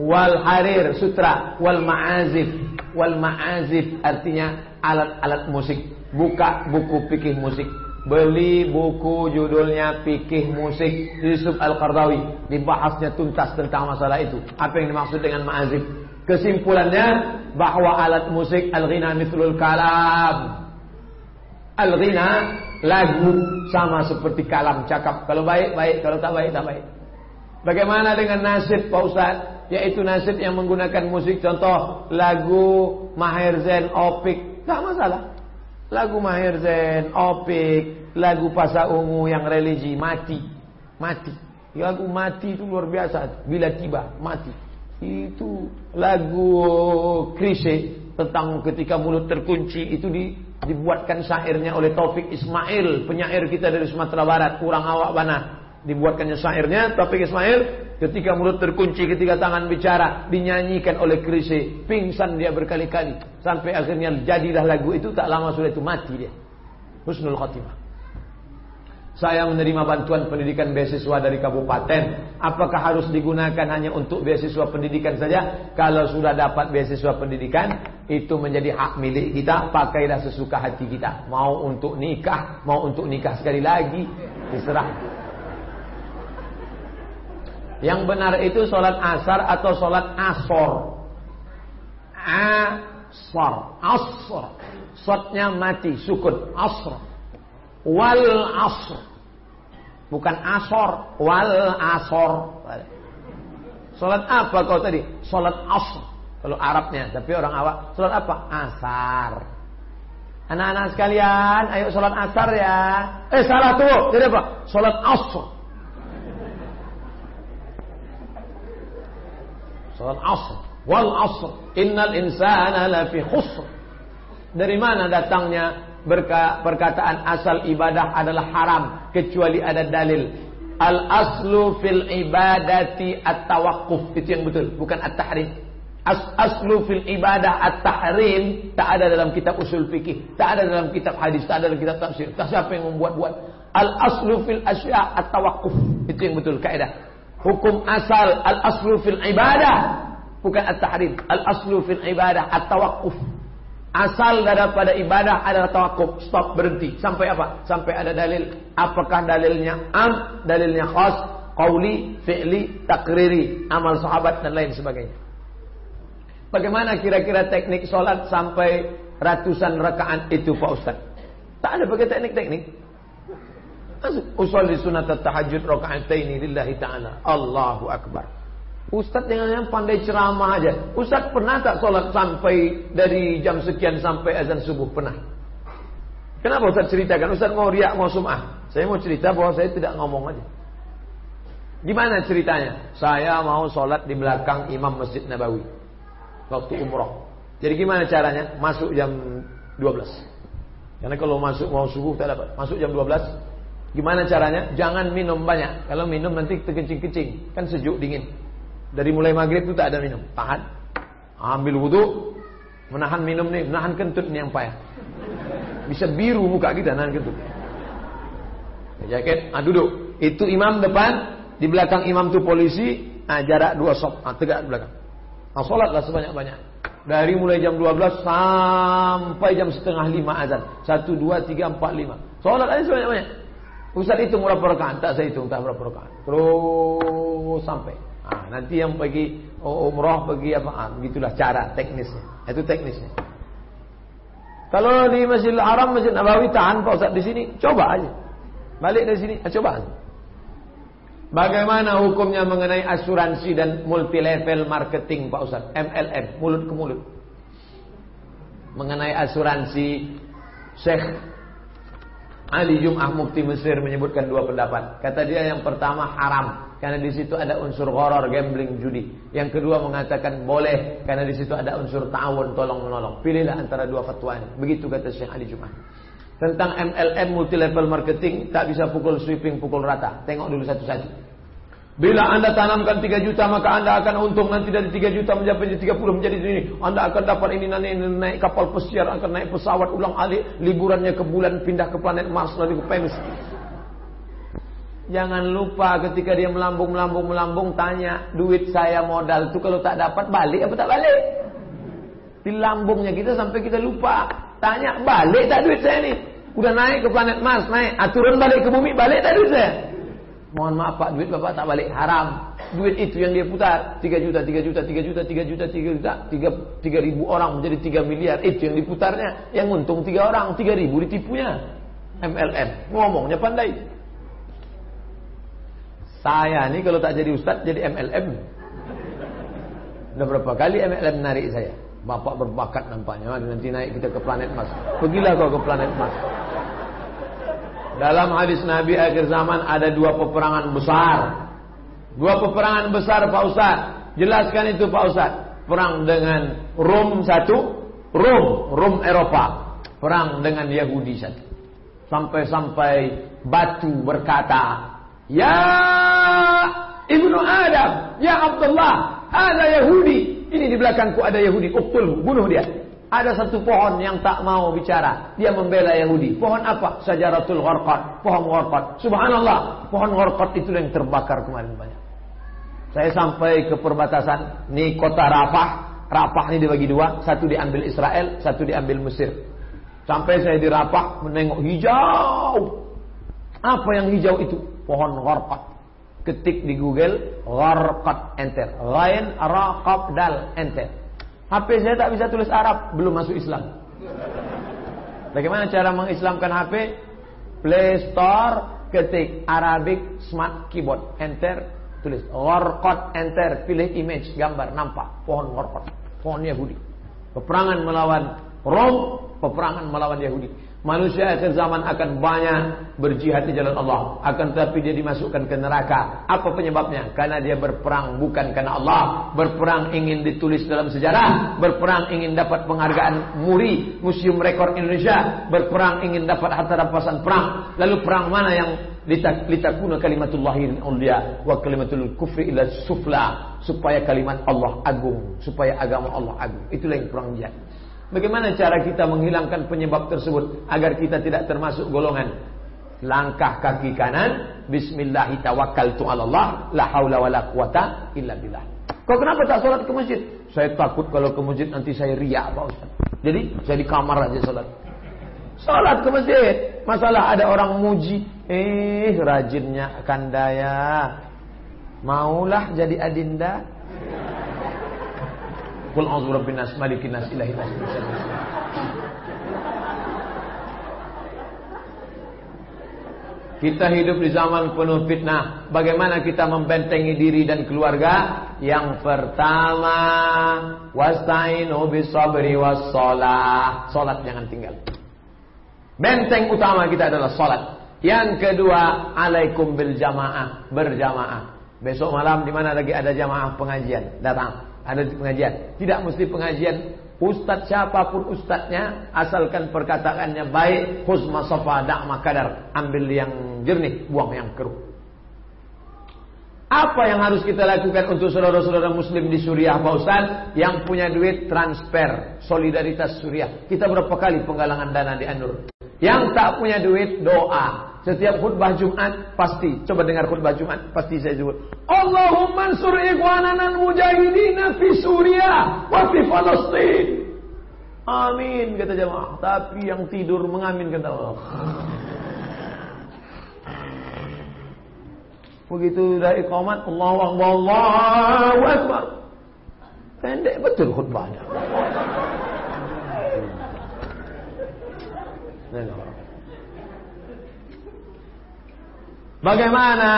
Wal harir sutra. Wal ma'azif. Wal ma'azif artinya alat-alat musik. Buka buku fikih musik. Beli buku judulnya fikih musik. Yusuf Al-Qardawi. Dibahasnya tuntas tentang masalah itu. Apa yang dimaksud dengan ma'azif? Kesimpulannya bahwa alat musik al-ghina mithlul kalam. Al-ghina lagu sama seperti kalam cakap. Kalau baik baik. Kalau tak baik tak baik Bagaimana dengan nasib Pak Ustaz? Yaitu nasib yang menggunakan musik contoh lagu Maher Zain Opik. Tak masalah. Lagu Maher Zain Opik, lagu Pasa Ungu yang religi mati. Mati. Lagu mati itu luar biasa. Bila tiba mati. Itu lagu klise tentang ketika mulut terkunci itu di, dibuatkan syairnya oleh Taufik Ismail, penyair kita dari Sumatera Barat, kurang awak bana dibuatkannya syairnya Taufik Ismail ketika mulut terkunci ketika tangan bicara dinyanyikan oleh Krisye pingsan dia berkali-kali sampai akhirnya jadilah lagu itu tak lama sudah itu mati dia husnul khatimah saya menerima bantuan pendidikan beasiswa dari kabupaten. Apakah harus digunakan hanya untuk beasiswa pendidikan saja? Kalau sudah dapat beasiswa pendidikan, itu menjadi hak milik kita. Pakailah sesuka hati kita. Mau untuk nikah, mau untuk nikah sekali lagi, diserah. Yang benar itu sholat asar atau sholat asor. Asor. Asor. Sotnya mati. Sukun. Asor. Wal asr. Bukan asor. Wal asor. Sholat apa kau tadi? Sholat asr. Kalau Arabnya. Tapi orang awak. Sholat apa? Asar. Anak-anak sekalian. Ayo sholat asar ya. Eh salah tuh. Jadi apa? Sholat asr. Wal asr. Wal asr. Innal insana lafi khusr. Dari mana datangnya perkataan asal ibadah adalah haram kecuali ada dalil. Al aslu fil ibadati at-tawaqquf. Itu yang betul, bukan at-tahrim. As aslu fil ibadah at-tahrim tak ada dalam kitab usul fikih, tak ada dalam kitab hadis, tak ada dalam kitab tafsir. Tak siapa yang membuat-buat. Al aslu fil asya at-tawaqquf. Itu yang betul kaidah. Hukum asal al aslu fil ibadah bukan at-tahrim. Al aslu fil ibadah at-tawaqquf. Asal daripada ibadah adalah tawakuf, stop berhenti. Sampai apa? Sampai ada dalil. Apakah dalilnya am, dalilnya khas, qauli, fi'li, takriri, amal sahabat dan lain sebagainya. Bagaimana kira-kira teknik sholat sampai ratusan rakaat itu Pak Ustaz? Tak ada pakai teknik-teknik. Usul di sunat tahajud ini lillahi ta'ala. Allahu Akbar. Dengan yang pandai ceramah aja. Ustaz pernah tak sholat sampai dari jam sekian sampai azan subuh? Pernah. Kenapa Ustaz ceritakan? Ustaz mau riak, mau sum'ah. Saya mau cerita bahwa saya tidak ngomong aja. Gimana ceritanya? Saya mau sholat di belakang imam Masjid Nabawi waktu umroh. Jadi gimana caranya? Masuk jam 12. Karena kalau masuk mau subuh tak dapat. Masuk jam 12. Gimana caranya? Jangan minum banyak. Kalau minum nanti terkencing-kencing. Kan sejuk dingin. Dari mulai maghrib itu tak ada minum. Tahan. Ambil wudhu. Menahan minum nih. Menahan kentut nih yang payah. Bisa biru muka kita nahan kentut. Jaket. Ah, duduk. Itu imam depan. Di belakang imam tu polisi. Ah, jarak dua sop. Ah, tegak di belakang. Nah, sholatlah sebanyak-banyak. Dari mulai jam 12 sampai jam setengah lima azan. Satu, dua, tiga, empat, lima. Sholat aja sebanyak-banyak. Ustaz itu berapa rakaat? Tak saya hitung, tak berapa rakaat. Terus sampai. Nah, nanti yang pergi umroh pergi apa? Ah, begitulah cara teknisnya. Itu teknisnya. Kalau di Masjidil Haram, Masjid Nabawi tahan Pak Ustaz di sini, coba aja. Balik dari sini, ah, coba aja. Bagaimana hukumnya mengenai asuransi dan multi level marketing Pak Ustaz? MLM, mulut ke mulut. Mengenai asuransi Syekh Ali Jum'ah Mufti Mesir menyebutkan dua pendapat. Kata dia yang pertama haram karena di situ ada unsur horor, gambling, judi. Yang kedua mengatakan boleh karena di situ ada unsur ta'awun, tolong menolong. Pilihlah antara dua fatwa ini. Begitu kata Syekh Ali Jum'ah. Tentang MLM multi level marketing tak bisa pukul sweeping pukul rata. Tengok dulu satu-satu. Bila anda tanamkan 3 juta maka anda akan untung nanti dari 3 juta menjadi 30 menjadi ini. Anda akan dapat ini nanti naik kapal pesiar, akan naik pesawat ulang alik, liburannya ke bulan, pindah ke planet Mars lalu ke Venus. Jangan lupa ketika dia melambung melambung melambung tanya duit saya modal itu kalau tak dapat balik apa tak balik? Di lambungnya kita sampai kita lupa. Tanya, balik tak duit saya ni? Udah naik ke planet Mars, naik. Aturan balik ke bumi, balik tak duit saya? Mohon maaf Pak, duit Bapak tak balik haram. Duit itu yang dia putar 3 juta, 3 juta, 3 juta, 3 juta, 3 juta, 3, 3 ribu orang menjadi 3 miliar. Itu yang diputarnya. Yang untung 3 orang, 3 ribu ditipunya. MLM. Ngomongnya pandai. Saya ni kalau tak jadi ustaz jadi MLM. Udah berapa kali MLM narik saya. Bapak berbakat nampaknya. Nanti naik kita ke planet Mars. Pergilah kau ke planet Mars. Dalam hadis Nabi akhir zaman ada dua peperangan besar. Dua peperangan besar Pak Ustaz. Jelaskan itu Pak Ustaz. Perang dengan Rom satu. Rom. Rom Eropa. Perang dengan Yahudi satu. Sampai-sampai batu berkata. Ya Ibnu Adam. Ya Abdullah. Ada Yahudi. Ini di belakangku ada Yahudi, uktul, bunuh dia. Ada satu pohon yang tak mau bicara. Dia membela Yahudi. Pohon apa? Sajaratul gharqat. Pohon gharqat. Subhanallah. Pohon gharqat itu yang terbakar kemarin banyak. Saya sampai ke perbatasan. Ini kota Rafah. Rafah ini dibagi dua. Satu diambil Israel. Satu diambil Mesir. Sampai saya di Rafah. Menengok hijau. Apa yang hijau itu? Pohon gharqat. Ketik di Google Gharqat enter Ghain Raqab Dal enter HP saya tak bisa tulis Arab Belum masuk Islam. Bagaimana cara mengislamkan HP Play Store Ketik Arabic Smart Keyboard Enter Tulis. Gharqat enter Pilih image Gambar Nampak. Pohon Gharqat Pohon Yahudi. Peperangan melawan Rom peperangan melawan Yahudi. Manusia akhir zaman akan banyak berjihad di jalan Allah. Akan tetapi dia dimasukkan ke neraka. Apa penyebabnya? Karena dia berperang bukan karena Allah. Berperang ingin ditulis dalam sejarah. Berperang ingin dapat penghargaan muri Museum Rekor Indonesia. Berperang ingin dapat harta rampasan perang. Lalu perang mana yang litakuna kalimatullahi ulia wa kalimatul kufri ila sufla supaya kalimat Allah agung supaya agama Allah agung itulah yang perang jihad Bagaimana cara kita menghilangkan penyebab tersebut agar kita tidak termasuk golongan langkah kaki kanan bismillah tawakkaltu ala Allah la haula wala quwata. Kau kenapa tak sholat ke masjid? Saya takut kalau ke masjid nanti saya riak Pak Ustaz. Jadi saya di kamar aja sholat. Sholat ke masjid. Masalah ada orang muji. Eh rajinnya kandaya. Maulah jadi adinda. Qul a'udzu birabbin nas, malikin nas, ilahin nas. Kita hidup di zaman penuh fitnah. Bagaimana kita membentengi diri dan keluarga? Yang pertama, wasta'inu bisabri wassalah. Salat jangan tinggal. Benteng utama kita adalah salat. Yang kedua, alaikum bil jamaah, berjamaah. Besok malam di mana lagi ada jamaah pengajian, datang ada pengajian. Tidak mesti pengajian. Ustadz siapa pun ustadznya Asalkan perkataannya baik Husma sofa da'ma kadar Ambil yang jernih, buang yang keruh. Apa yang harus kita lakukan untuk saudara-saudara muslim di Suriah Pak Ustaz? Yang punya duit transfer Solidaritas Suriah. Kita berapa kali penggalangan dana di Anur? Yang tak punya duit doa setiap khutbah Jumat pasti coba dengar khutbah Jumat pasti saya sebut Allahumma ansur ikhwanana mujahidina fi Suriah wa fi Palestin. Amin kata jemaah. Tapi yang tidur mengamin kata Allah. (laughs) Begitu dah iqamat Allahu akbar Allahu akbar. Pendek betul khutbahnya. (laughs) Nah, Bagaimana?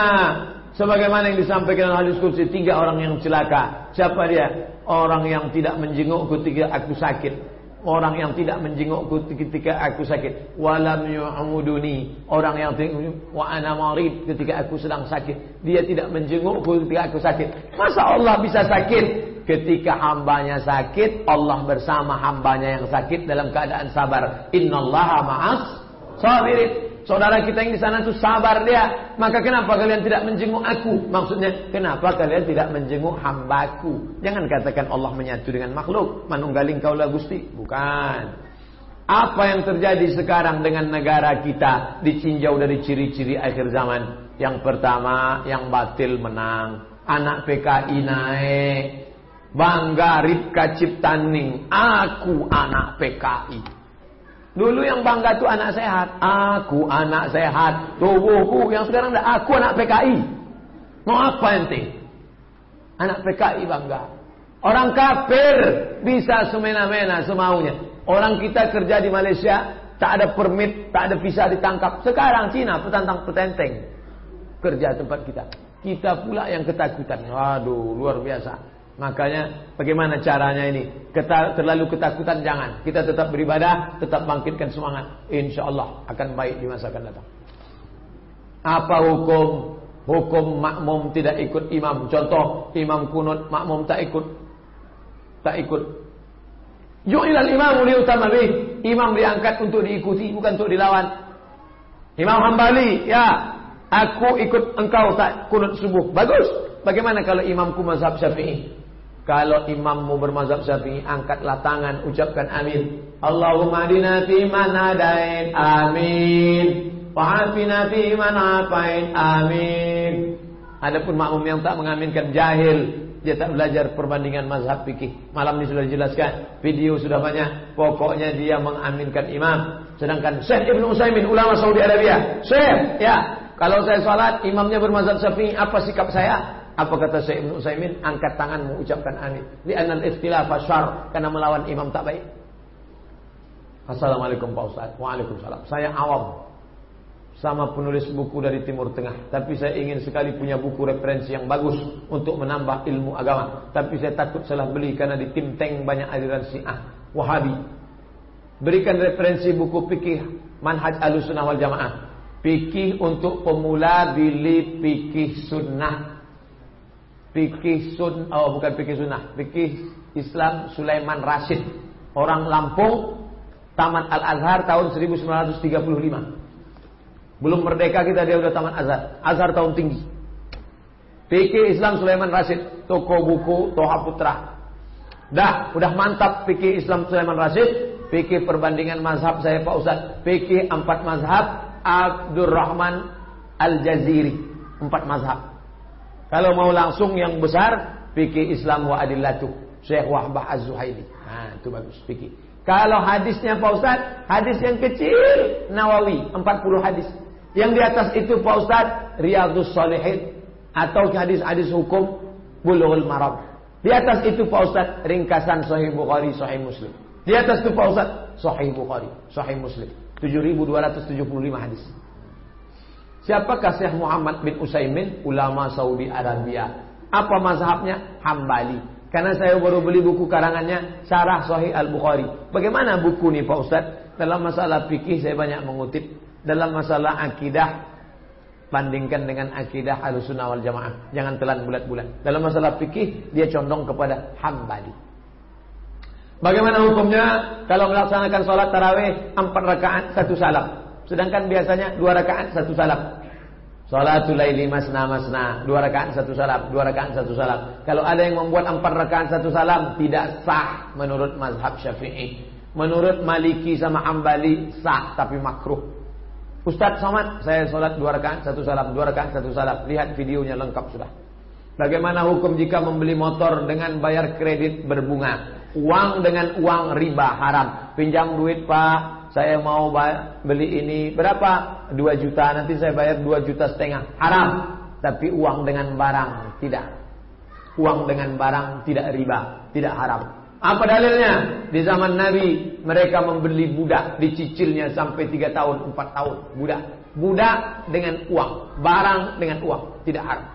Sebagaimana yang disampaikan oleh hadis kursi tiga orang yang celaka. Siapa dia? Orang yang tidak menjengukku ketika aku sakit. Orang yang tidak menjengukku ketika aku sakit. Walam yu'amuduni. Orang yang wa ana marid ketika aku sedang sakit. Dia tidak menjengukku ketika aku sakit. Masa Allah bisa sakit? Ketika hambanya sakit, Allah bersama hambanya yang sakit dalam keadaan sabar. Innallaha ma'as sabirin. Saudara kita yang di sana itu sabar dia. Maka kenapa kalian tidak menjenguk aku? Maksudnya, kenapa kalian tidak menjenguk hambaku? Jangan katakan Allah menyatu dengan makhluk. Manunggaling kaulah gusti. Bukan. Apa yang terjadi sekarang dengan negara kita dicinjau dari ciri-ciri akhir zaman? Yang pertama, yang batil menang. Anak PKI naik. Bangga Ripka Ciptaning. Aku anak PKI. Dulu yang bangga tuh anak sehat. Aku anak sehat. Tubuhku yang sekarang dah aku anak PKI. Mau apa ente? Anak PKI bangga. Orang kafir bisa semena-mena semaunya. Orang kita kerja di Malaysia tak ada permit, tak ada visa ditangkap. Sekarang Cina petantang petenteng kerja tempat kita. Kita pula yang ketakutan. Waduh, luar biasa. Makanya bagaimana caranya ini? Keta, terlalu ketakutan jangan. Kita tetap beribadah, tetap bangkitkan semangat. Insya Allah akan baik di masa akan datang. Apa hukum? Hukum makmum tidak ikut imam. Contoh, imam kunut, makmum tak ikut. Tak ikut. Ju'ilal imam liutama bih. Imam diangkat untuk diikuti, bukan untuk dilawan. Imam Hambali, ya. Aku ikut engkau tak kunut subuh. Bagus. Bagaimana kalau imamku mazhab syafi'i? Kalau imammu bermazhab syafi'i, angkatlah tangan, ucapkan amin. Allahumma adina fi man hadain, amin. Wa'afina fi man afain, amin. Adapun makmum yang tak mengaminkan jahil, dia tak belajar perbandingan mazhab fikih. Malam ini sudah dijelaskan, video sudah banyak. Pokoknya dia mengaminkan imam. Sedangkan Syekh Ibn Utsaimin ulama Saudi Arabia, Syekh, ya, kalau saya salat imamnya bermazhab Syafi'i, apa sikap saya? Apa kata Syekh Ibn Utsaimin? Angkat tanganmu ucapkan amin. Li'anal ikhtilaf syar karena melawan imam tak baik. Assalamualaikum Pak Ustaz. Waalaikumsalam. Saya awam sama penulis buku dari Timur Tengah, tapi saya ingin sekali punya buku referensi yang bagus untuk menambah ilmu agama. Tapi saya takut salah beli karena di tim tank banyak aliran Syiah, Wahabi. Berikan referensi buku fikih manhaj alusunah wal jamaah. Fikih untuk pemula bili fikih sunnah. Fikih sun, oh bukan fikih sunnah, fikih Islam Sulaiman Rashid. Orang Lampung, tamat Al-Azhar tahun 1935. Belum merdeka kita dia udah tamat Azhar. Azhar tahun tinggi. Fikih Islam Sulaiman Rashid, toko buku Toha Putra. Dah, udah mantap fikih Islam Sulaiman Rashid, Fikih perbandingan mazhab saya Pak Ustaz. Fikih empat mazhab Abdurrahman Al-Jaziri. Empat mazhab. Kalau mau langsung yang besar, fikih Islam wa adillatu. Syekh Wahbah Az-Zuhaili. Nah, itu bagus fikih. Kalau hadisnya Pak Ustaz, hadis yang kecil Nawawi, 40 hadis. Yang di atas itu Pak Ustaz, Riyadus Salihin atau hadis-hadis hukum Bulughul Maram. Di atas itu Pak Ustaz, ringkasan Sahih Bukhari, Sahih Muslim. Di atas itu Pak Ustaz, Sahih Bukhari, Sahih Muslim. 7275 hadis. Siapakah Syekh Muhammad bin Usaimin, ulama Saudi Arabia? Apa mazhabnya? Hambali. Karena saya baru beli buku karangannya Syarah Sahih Al-Bukhari. Bagaimana buku ini Pak Ustaz? Dalam masalah fikih saya banyak mengutip. Dalam masalah akidah bandingkan dengan akidah Ahlussunnah wal Jamaah. Jangan telan bulat-bulat. Dalam masalah fikih dia condong kepada Hambali. Bagaimana hukumnya kalau melaksanakan sholat tarawih empat rakaat satu salam, sedangkan biasanya dua rakaat satu salam. Sholatul laili masna masna, dua rakaat satu salam, dua rakaat satu salam. Kalau ada yang membuat empat rakaat satu salam tidak sah menurut mazhab Syafi'i. Menurut Maliki sama Hambali sah tapi makruh. Ustaz Somad, saya sholat dua rakaat satu salam, dua rakaat satu salam. Lihat videonya lengkap sudah. Bagaimana hukum jika membeli motor dengan bayar kredit berbunga? Uang dengan uang riba haram. Pinjam duit pak, saya mau beli ini berapa? 2 juta, nanti saya bayar 2 juta setengah. Haram. Tapi uang dengan barang tidak. Uang dengan barang tidak riba, tidak haram. Apa dalilnya? Di zaman Nabi mereka membeli budak, dicicilnya sampai 3 tahun, 4 tahun. Budak. Budak dengan uang, barang dengan uang, tidak haram.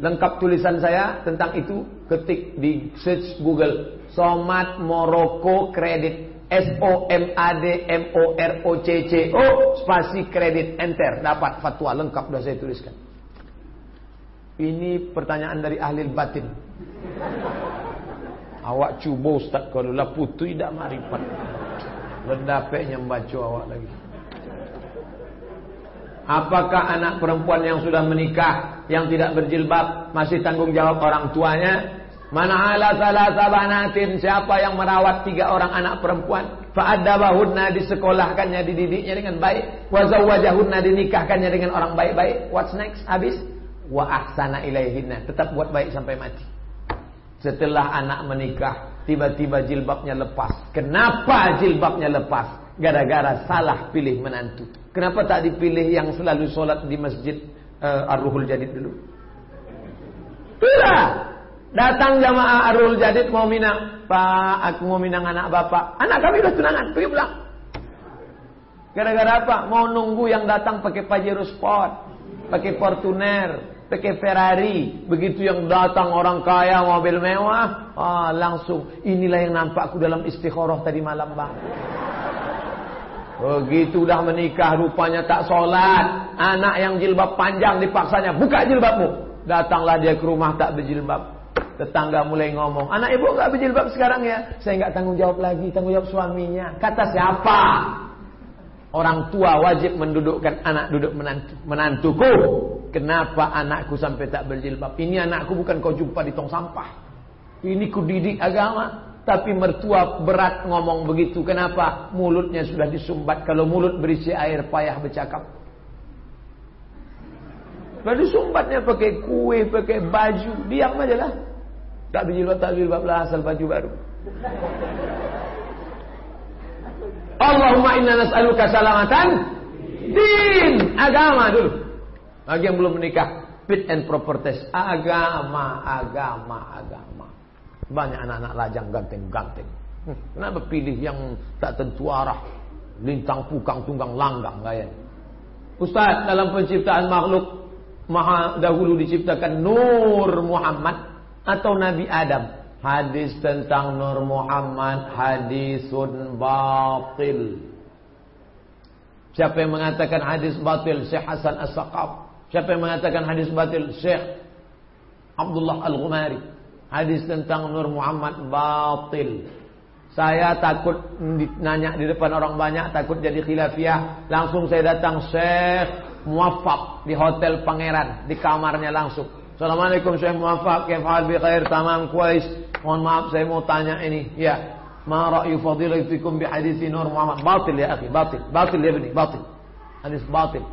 Lengkap tulisan saya tentang itu ketik di search Google Somat Moroko Kredit S O M A D M O R O C C O spasi kredit enter dapat fatwa lengkap sudah saya tuliskan. Ini pertanyaan dari ahli batin. Awak cuba Ustaz kalau lah putu tidak marifat. Ledapeknya membaca awak lagi. Apakah anak perempuan yang sudah menikah yang tidak berjilbab masih tanggung jawab orang tuanya? Mana ala salah sabanatin siapa yang merawat tiga orang anak perempuan? Fa'adabahunna disekolahkannya, dididiknya dengan baik. Wa zawwajahunna dinikahkannya dengan orang baik-baik. What's next? Habis? Wa ahsana ilaihinna. Tetap buat baik sampai mati. Setelah anak menikah, tiba-tiba jilbabnya lepas. Kenapa jilbabnya lepas? Gara-gara salah pilih menantu. Kenapa tak dipilih yang selalu sholat di masjid uh, Ar-Ruhul Jadid dulu? Tidak. Datang jamaah Ar-Ruhul Jadid mau minang. Pak, aku mau minang anak bapak. Anak kami udah tunangan. Pergi pulang. Gara-gara apa? Mau nunggu yang datang pakai Pajero Sport. Pakai Fortuner. Pakai Ferrari. Begitu yang datang orang kaya mobil mewah. Ah, langsung. Inilah yang nampakku dalam istikharah tadi malam bang. Begitu dah menikah rupanya tak solat. Anak yang jilbab panjang dipaksanya. Buka jilbabmu. Datanglah dia ke rumah tak berjilbab. Tetangga mulai ngomong. Anak ibu gak berjilbab sekarang ya. Saya gak tanggung jawab lagi. Tanggung jawab suaminya. Kata siapa? Orang tua wajib mendudukkan anak duduk menantu. Menantuku. Kenapa anakku sampai tak berjilbab? Ini anakku bukan kau jumpa di tong sampah. Ini kudidik agama. Tapi mertua berat ngomong begitu. Kenapa? Mulutnya sudah disumbat. Kalau mulut berisi air payah bercakap. Lalu disumbatnya pakai kue, pakai baju. Diam aja lah. Tak berjilbab, tak berjilbab lah asal baju baru. Allahumma inna nas'aluka salamatan din agama dulu. Bagi yang belum menikah, fit and proper test. Agama, agama, agama. Banyak anak-anak lajang ganteng-ganteng. Hmm, kenapa pilih yang tak tentu arah? Lintang pukang tunggang langgang gaya. Ustaz, dalam penciptaan makhluk maha dahulu diciptakan Nur Muhammad atau Nabi Adam. Hadis tentang Nur Muhammad hadisun batil. Siapa yang mengatakan hadis batil? Syekh Hasan As-Saqaf. Siapa yang mengatakan hadis batil? Syekh Abdullah Al-Ghumari. Hadis tentang Nur Muhammad batil. Saya takut nanya di depan orang banyak, takut jadi khilafiyah. Langsung saya datang Syekh Muwaffaq di Hotel Pangeran, di kamarnya langsung. Assalamualaikum Syekh Muwaffaq, kefal bi khair, tamam kuais. Mohon maaf saya mau tanya ini. Ya, Ma ra'yu fadilatikum bi hadis Nur Muhammad? Batil ya akhi, batil. Batil ya bani, batil. Hadis batil.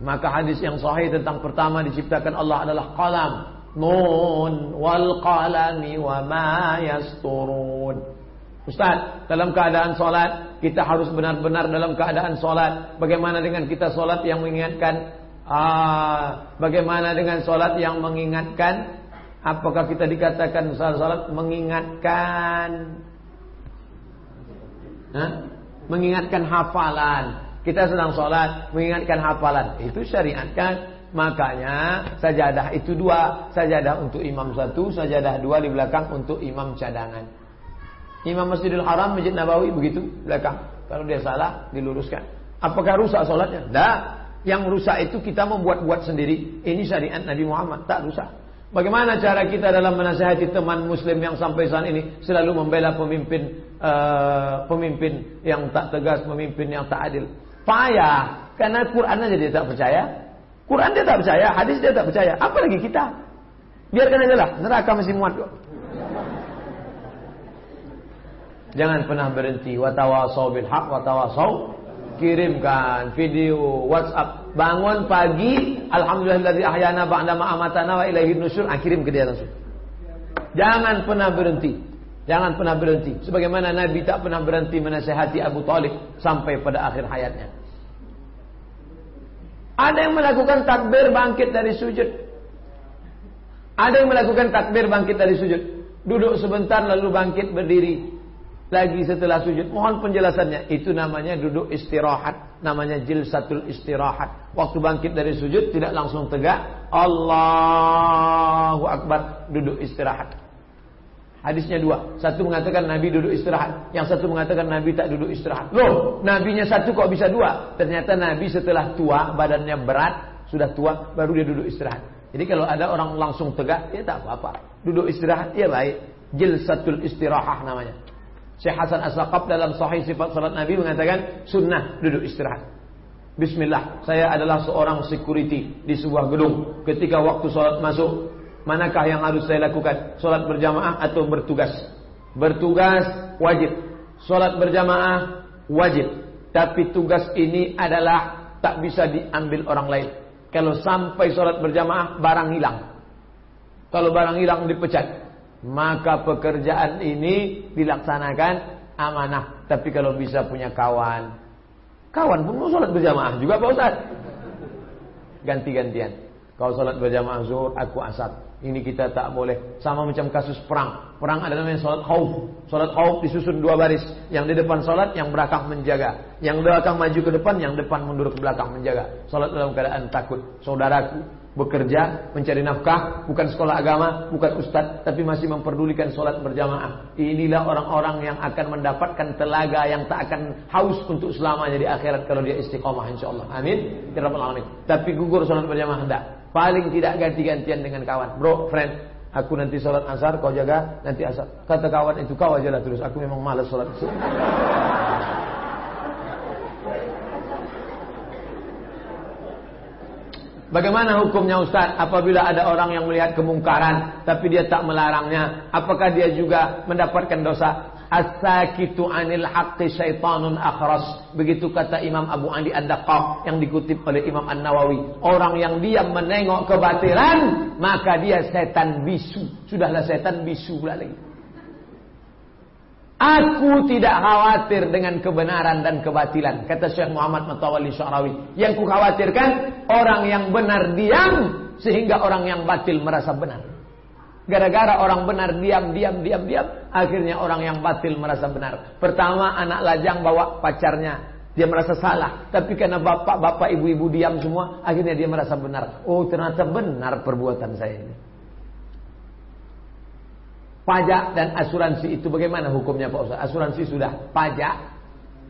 Maka hadis yang sahih tentang pertama diciptakan Allah adalah qalam. Nun wal qalami wa ma yasturun. Ustaz, dalam keadaan solat kita harus benar-benar dalam keadaan solat. Bagaimana dengan kita solat yang mengingatkan? Ah, bagaimana dengan solat yang mengingatkan? Apakah kita dikatakan salat mengingatkan? Hah? Mengingatkan hafalan. Kita sedang sholat, mengingatkan hafalan. Itu syariat kan? Makanya sajadah itu dua. Sajadah untuk imam satu, sajadah dua di belakang untuk imam cadangan. Imam Masjidil Haram, Masjid Nabawi begitu belakang. Kalau dia salah, diluruskan. Apakah rusak sholatnya? Tidak. Yang rusak itu kita membuat-buat sendiri. Ini syariat Nabi Muhammad. Tak rusak. Bagaimana cara kita dalam menasihati teman muslim yang sampai saat ini selalu membela pemimpin uh, pemimpin yang tak tegas, pemimpin yang tak adil. Payah karena Quran aja dia tak percaya. Quran dia tak percaya, hadis dia tak percaya. Apalagi kita? Biarkan aja lah, neraka masih muat kok. Jangan pernah berhenti. Watawasau bil haq, watawasau kirimkan video WhatsApp. Bangun pagi alhamdulillah ahyana ba'da ma amatana wa ilaihi nusyur. Ah, kirim ke dia langsung. Jangan pernah berhenti. Jangan pernah berhenti. Sebagaimana Nabi tak pernah berhenti menasihati Abu Talib sampai pada akhir hayatnya. Ada yang melakukan takbir bangkit dari sujud. Ada yang melakukan takbir bangkit dari sujud. Duduk sebentar lalu bangkit berdiri lagi setelah sujud. Mohon penjelasannya. Itu namanya duduk istirahat. Namanya jilsatul istirahat. Waktu bangkit dari sujud tidak langsung tegak. Allahu Akbar. Duduk istirahat. Hadisnya dua. Satu mengatakan Nabi duduk istirahat. Yang satu mengatakan Nabi tak duduk istirahat. Loh, Nabinya satu kok bisa dua? Ternyata Nabi setelah tua, badannya berat, sudah tua, baru dia duduk istirahat. Jadi kalau ada orang langsung tegak, ya tak apa-apa. Duduk istirahat, ya baik. Jilsatul istirahah namanya. Syekh Hasan As-Saqaf dalam sahih sifat salat Nabi mengatakan sunnah duduk istirahat. Bismillah, saya adalah seorang security di sebuah gedung. Ketika waktu salat masuk, manakah yang harus saya lakukan? Salat berjamaah atau bertugas? Bertugas wajib. Salat berjamaah wajib. Tapi tugas ini adalah tak bisa diambil orang lain. Kalau sampai salat berjamaah barang hilang. Kalau barang hilang dipecat maka pekerjaan ini dilaksanakan amanah. Tapi kalau bisa punya kawan, kawan pun mau sholat berjamaah juga Pak Ustaz. Ganti-gantian. Kau sholat berjamaah zuhur, aku asar. Ini kita tak boleh. Sama macam kasus perang. Perang adalah namanya sholat khauf. Sholat khauf disusun dua baris. Yang di depan sholat, yang belakang menjaga. Yang belakang maju ke depan, yang depan mundur ke belakang menjaga. Sholat dalam keadaan takut. Saudaraku, bekerja, mencari nafkah, bukan sekolah agama, bukan ustadz, tapi masih memperdulikan sholat berjamaah. Inilah orang-orang yang akan mendapatkan telaga yang tak akan haus untuk selamanya di akhirat kalau dia istiqomah insyaAllah. Amin. Ya alamin. Tapi gugur sholat berjamaah tidak. Paling tidak ganti-gantian dengan kawan. Bro, friend, aku nanti sholat asar, kau jaga, nanti asar. Kata kawan itu kau aja lah terus. Aku memang malas sholat. Bagaimana hukumnya Ustaz apabila ada orang yang melihat kemungkaran tapi dia tak melarangnya? Apakah dia juga mendapatkan dosa? As-sakitu anil haqqi syaitanun akhras. Begitu kata Imam Abu Ali Ad-Daqqaq yang dikutip oleh Imam An-Nawawi. Orang yang diam menengok kebatilan, maka dia setan bisu. Sudahlah setan bisu pula lagi. Aku tidak khawatir dengan kebenaran dan kebatilan. Kata Syekh Muhammad Matawali Syarawi. Yang ku khawatirkan orang yang benar diam. Sehingga orang yang batil merasa benar. Gara-gara orang benar diam, diam, diam, diam. Akhirnya orang yang batil merasa benar. Pertama anak lajang bawa pacarnya. Dia merasa salah. Tapi karena bapak-bapak, ibu-ibu diam semua. Akhirnya dia merasa benar. Oh ternyata benar perbuatan saya ini. Pajak dan asuransi itu bagaimana hukumnya Pak Ustaz? Asuransi sudah pajak.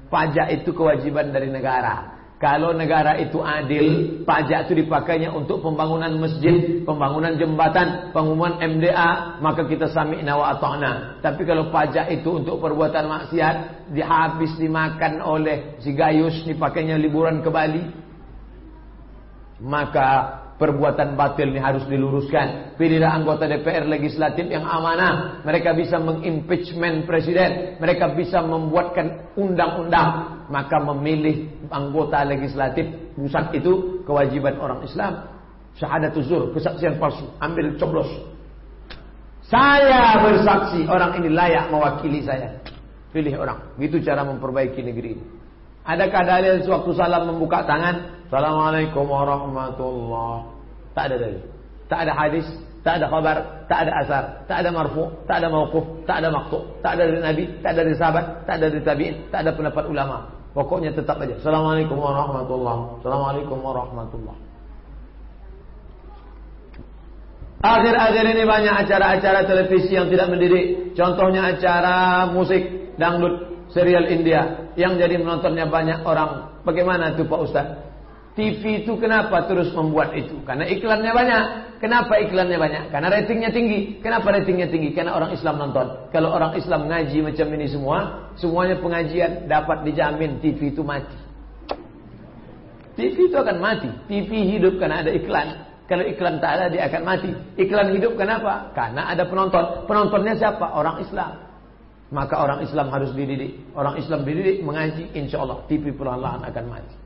Pajak itu kewajiban dari negara. Kalau negara itu adil, pajak itu dipakainya untuk pembangunan masjid, pembangunan jembatan, pengumuman MDA, maka kita sami'na wa ata'na. Tapi kalau pajak itu untuk perbuatan maksiat, dihabis dimakan oleh si gayus, dipakainya liburan ke Bali, maka perbuatan batil ini harus diluruskan. Pilihlah anggota DPR legislatif yang amanah. Mereka bisa mengimpeachment presiden. Mereka bisa membuatkan undang-undang. Maka memilih anggota legislatif pusat itu kewajiban orang Islam. Syahadat uzur, kesaksian palsu. Ambil coblos. Saya bersaksi orang ini layak mewakili saya. Pilih orang. Gitu cara memperbaiki negeri ini. Adakah dalil sewaktu salam membuka tangan? Assalamualaikum warahmatullahi Tak ada dalil. Tak ada hadis, tak ada khabar, tak ada asar, tak ada marfu, tak ada mauquf, tak ada maqtu, tak ada dari nabi, tak ada dari sahabat, tak ada dari tabi'in, tak ada pendapat ulama. Pokoknya tetap aja. Assalamualaikum warahmatullahi Assalamualaikum warahmatullahi Akhir-akhir ini banyak acara-acara televisi yang tidak mendidik. Contohnya acara musik, dangdut, serial India. Yang jadi menontonnya banyak orang. Bagaimana itu Pak Ustaz? TV itu kenapa terus membuat itu? Karena iklannya banyak. Kenapa iklannya banyak? Karena ratingnya tinggi. Kenapa ratingnya tinggi? Karena orang Islam nonton. Kalau orang Islam ngaji macam ini semua, semuanya pengajian dapat dijamin TV itu mati. TV itu akan mati. TV hidup karena ada iklan. Kalau iklan tak ada dia akan mati. Iklan hidup kenapa? Karena ada penonton. Penontonnya siapa? Orang Islam. Maka orang Islam harus dididik. Orang Islam dididik mengaji, insya Allah TV perlahan-lahan akan mati.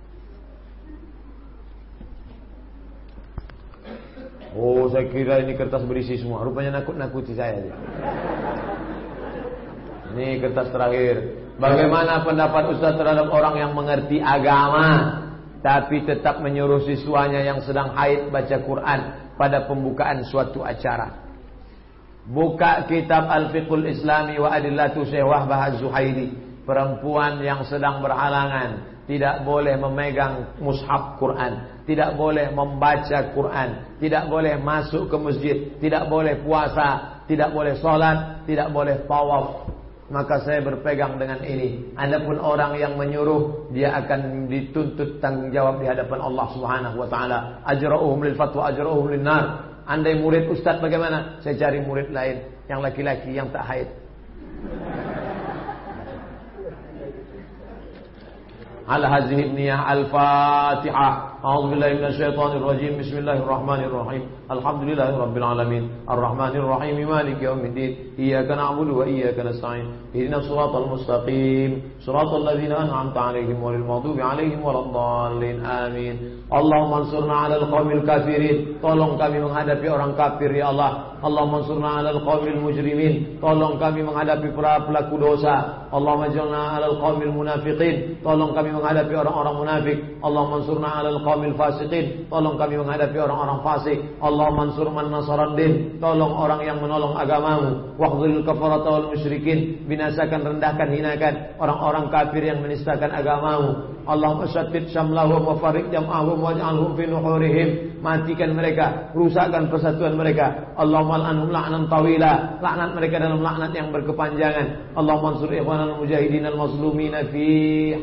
Oh, saya kira ini kertas berisi semua. Rupanya nakut-nakuti saya. Ini kertas terakhir. Bagaimana pendapat Ustaz terhadap orang yang mengerti agama tapi tetap menyuruh siswanya yang sedang haid baca Quran pada pembukaan suatu acara? Buka kitab Al-Fiqhul Islami wa Adillatu Syekh Wahbah Az-Zuhaili. Perempuan yang sedang berhalangan tidak boleh memegang mushaf Quran, tidak boleh membaca Quran, tidak boleh masuk ke masjid, tidak boleh puasa, tidak boleh sholat, tidak boleh tawaf. Maka saya berpegang dengan ini. Adapun orang yang menyuruh, dia akan dituntut tanggung jawab di hadapan Allah Subhanahu wa taala. Ajra'uhum lil fatwa, ajra'uhum lin nar. Andai murid ustaz bagaimana? Saya cari murid lain yang laki-laki yang tak haid. على هذه النية الفاتحة. أعوذ بالله من الشيطان الرجيم. بسم الله الرحمن الرحيم. الحمد لله رب العالمين. الرحمن الرحيم. مالك يوم الدين. إياك نعبد وإياك نستعين. اهدنا الصراط المستقيم. صراط الذين أنعمت عليهم وللمغضوب عليهم ولا الضالين. آمين. اللهم انصرنا على القوم الكافرين. Tolong kami menghadapi orang kafir ya Allah. Allahumma ansurna 'alal qaumil mujrimin. Tolong kami menghadapi para pelaku dosa. Allahumma jalna 'alal qaumil munafiqin. Tolong kami menghadapi orang-orang munafik. Allahumma ansurna 'alal qaumil fasiqin. Tolong kami menghadapi orang-orang fasik. Allah mansur man nasaraddin. Tolong orang yang menolong agamamu. Waqdhil kafarata wal musyrikin. Binasakan rendahkan hinakan orang-orang kafir yang menistakan agamamu. Allahumma syattid syamlahum wa farik jam'ahum waj'alhum fi nuhurihim matikan mereka rusakkan persatuan mereka. Allahumma al'anhum la'nan tawila. Laknat mereka dalam laknat yang berkepanjangan. Allahumma ansur ikhwanal mujahidin al-mazlumin fi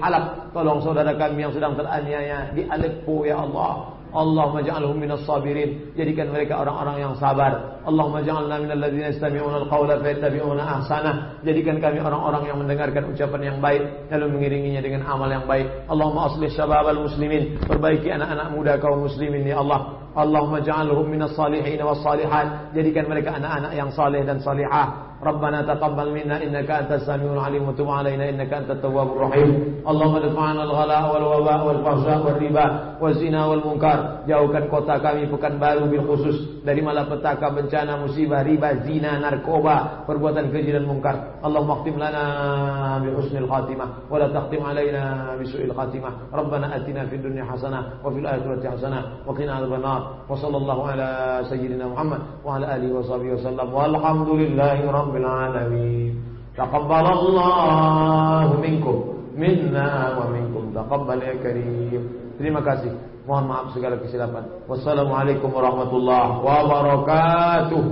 halab tolong saudara kami yang sedang teraniaya di Aleppo ya Allah Allahumma ja'alhum minas sabirin. Jadikan mereka orang-orang yang sabar. Allahumma ja'alna minal ladzina yastami'una al-qawla fayattabi'una ahsanah. Jadikan kami orang-orang yang mendengarkan ucapan yang baik lalu mengiringinya dengan amal yang baik. Allahumma aslih syababal muslimin. Perbaiki anak-anak muda kaum muslimin ya Allah. Allahumma ja'alhum minas salihin was salihat. Jadikan mereka anak-anak yang saleh dan salihah. ربنا تقبل منا إنك أنت السميع العليم وتب علينا إنك أنت التواب الرحيم اللهم ادفع عنا الغلاء والوباء والفحشاء والربا والزنا والmunkar jauhkan kota kami Pekanbaru bil khusus dari malapetaka bencana musibah riba zina narkoba perbuatan keji dan mungkar Allahumma khtim lana bi husnil khatimah wa la takhtim alaina bi su'il khatimah rabbana atina fid dunya hasanah wa fil akhirati hasanah wa qina adzabannar wa sallallahu ala sayyidina Muhammad wa ala alihi wa sahbihi wasallam walhamdulillahi rabbil رب العالمين تقبل الله منكم منا ومنكم تقبل يا كريم terima kasih mohon maaf segala kesilapan wassalamualaikum warahmatullahi wabarakatuh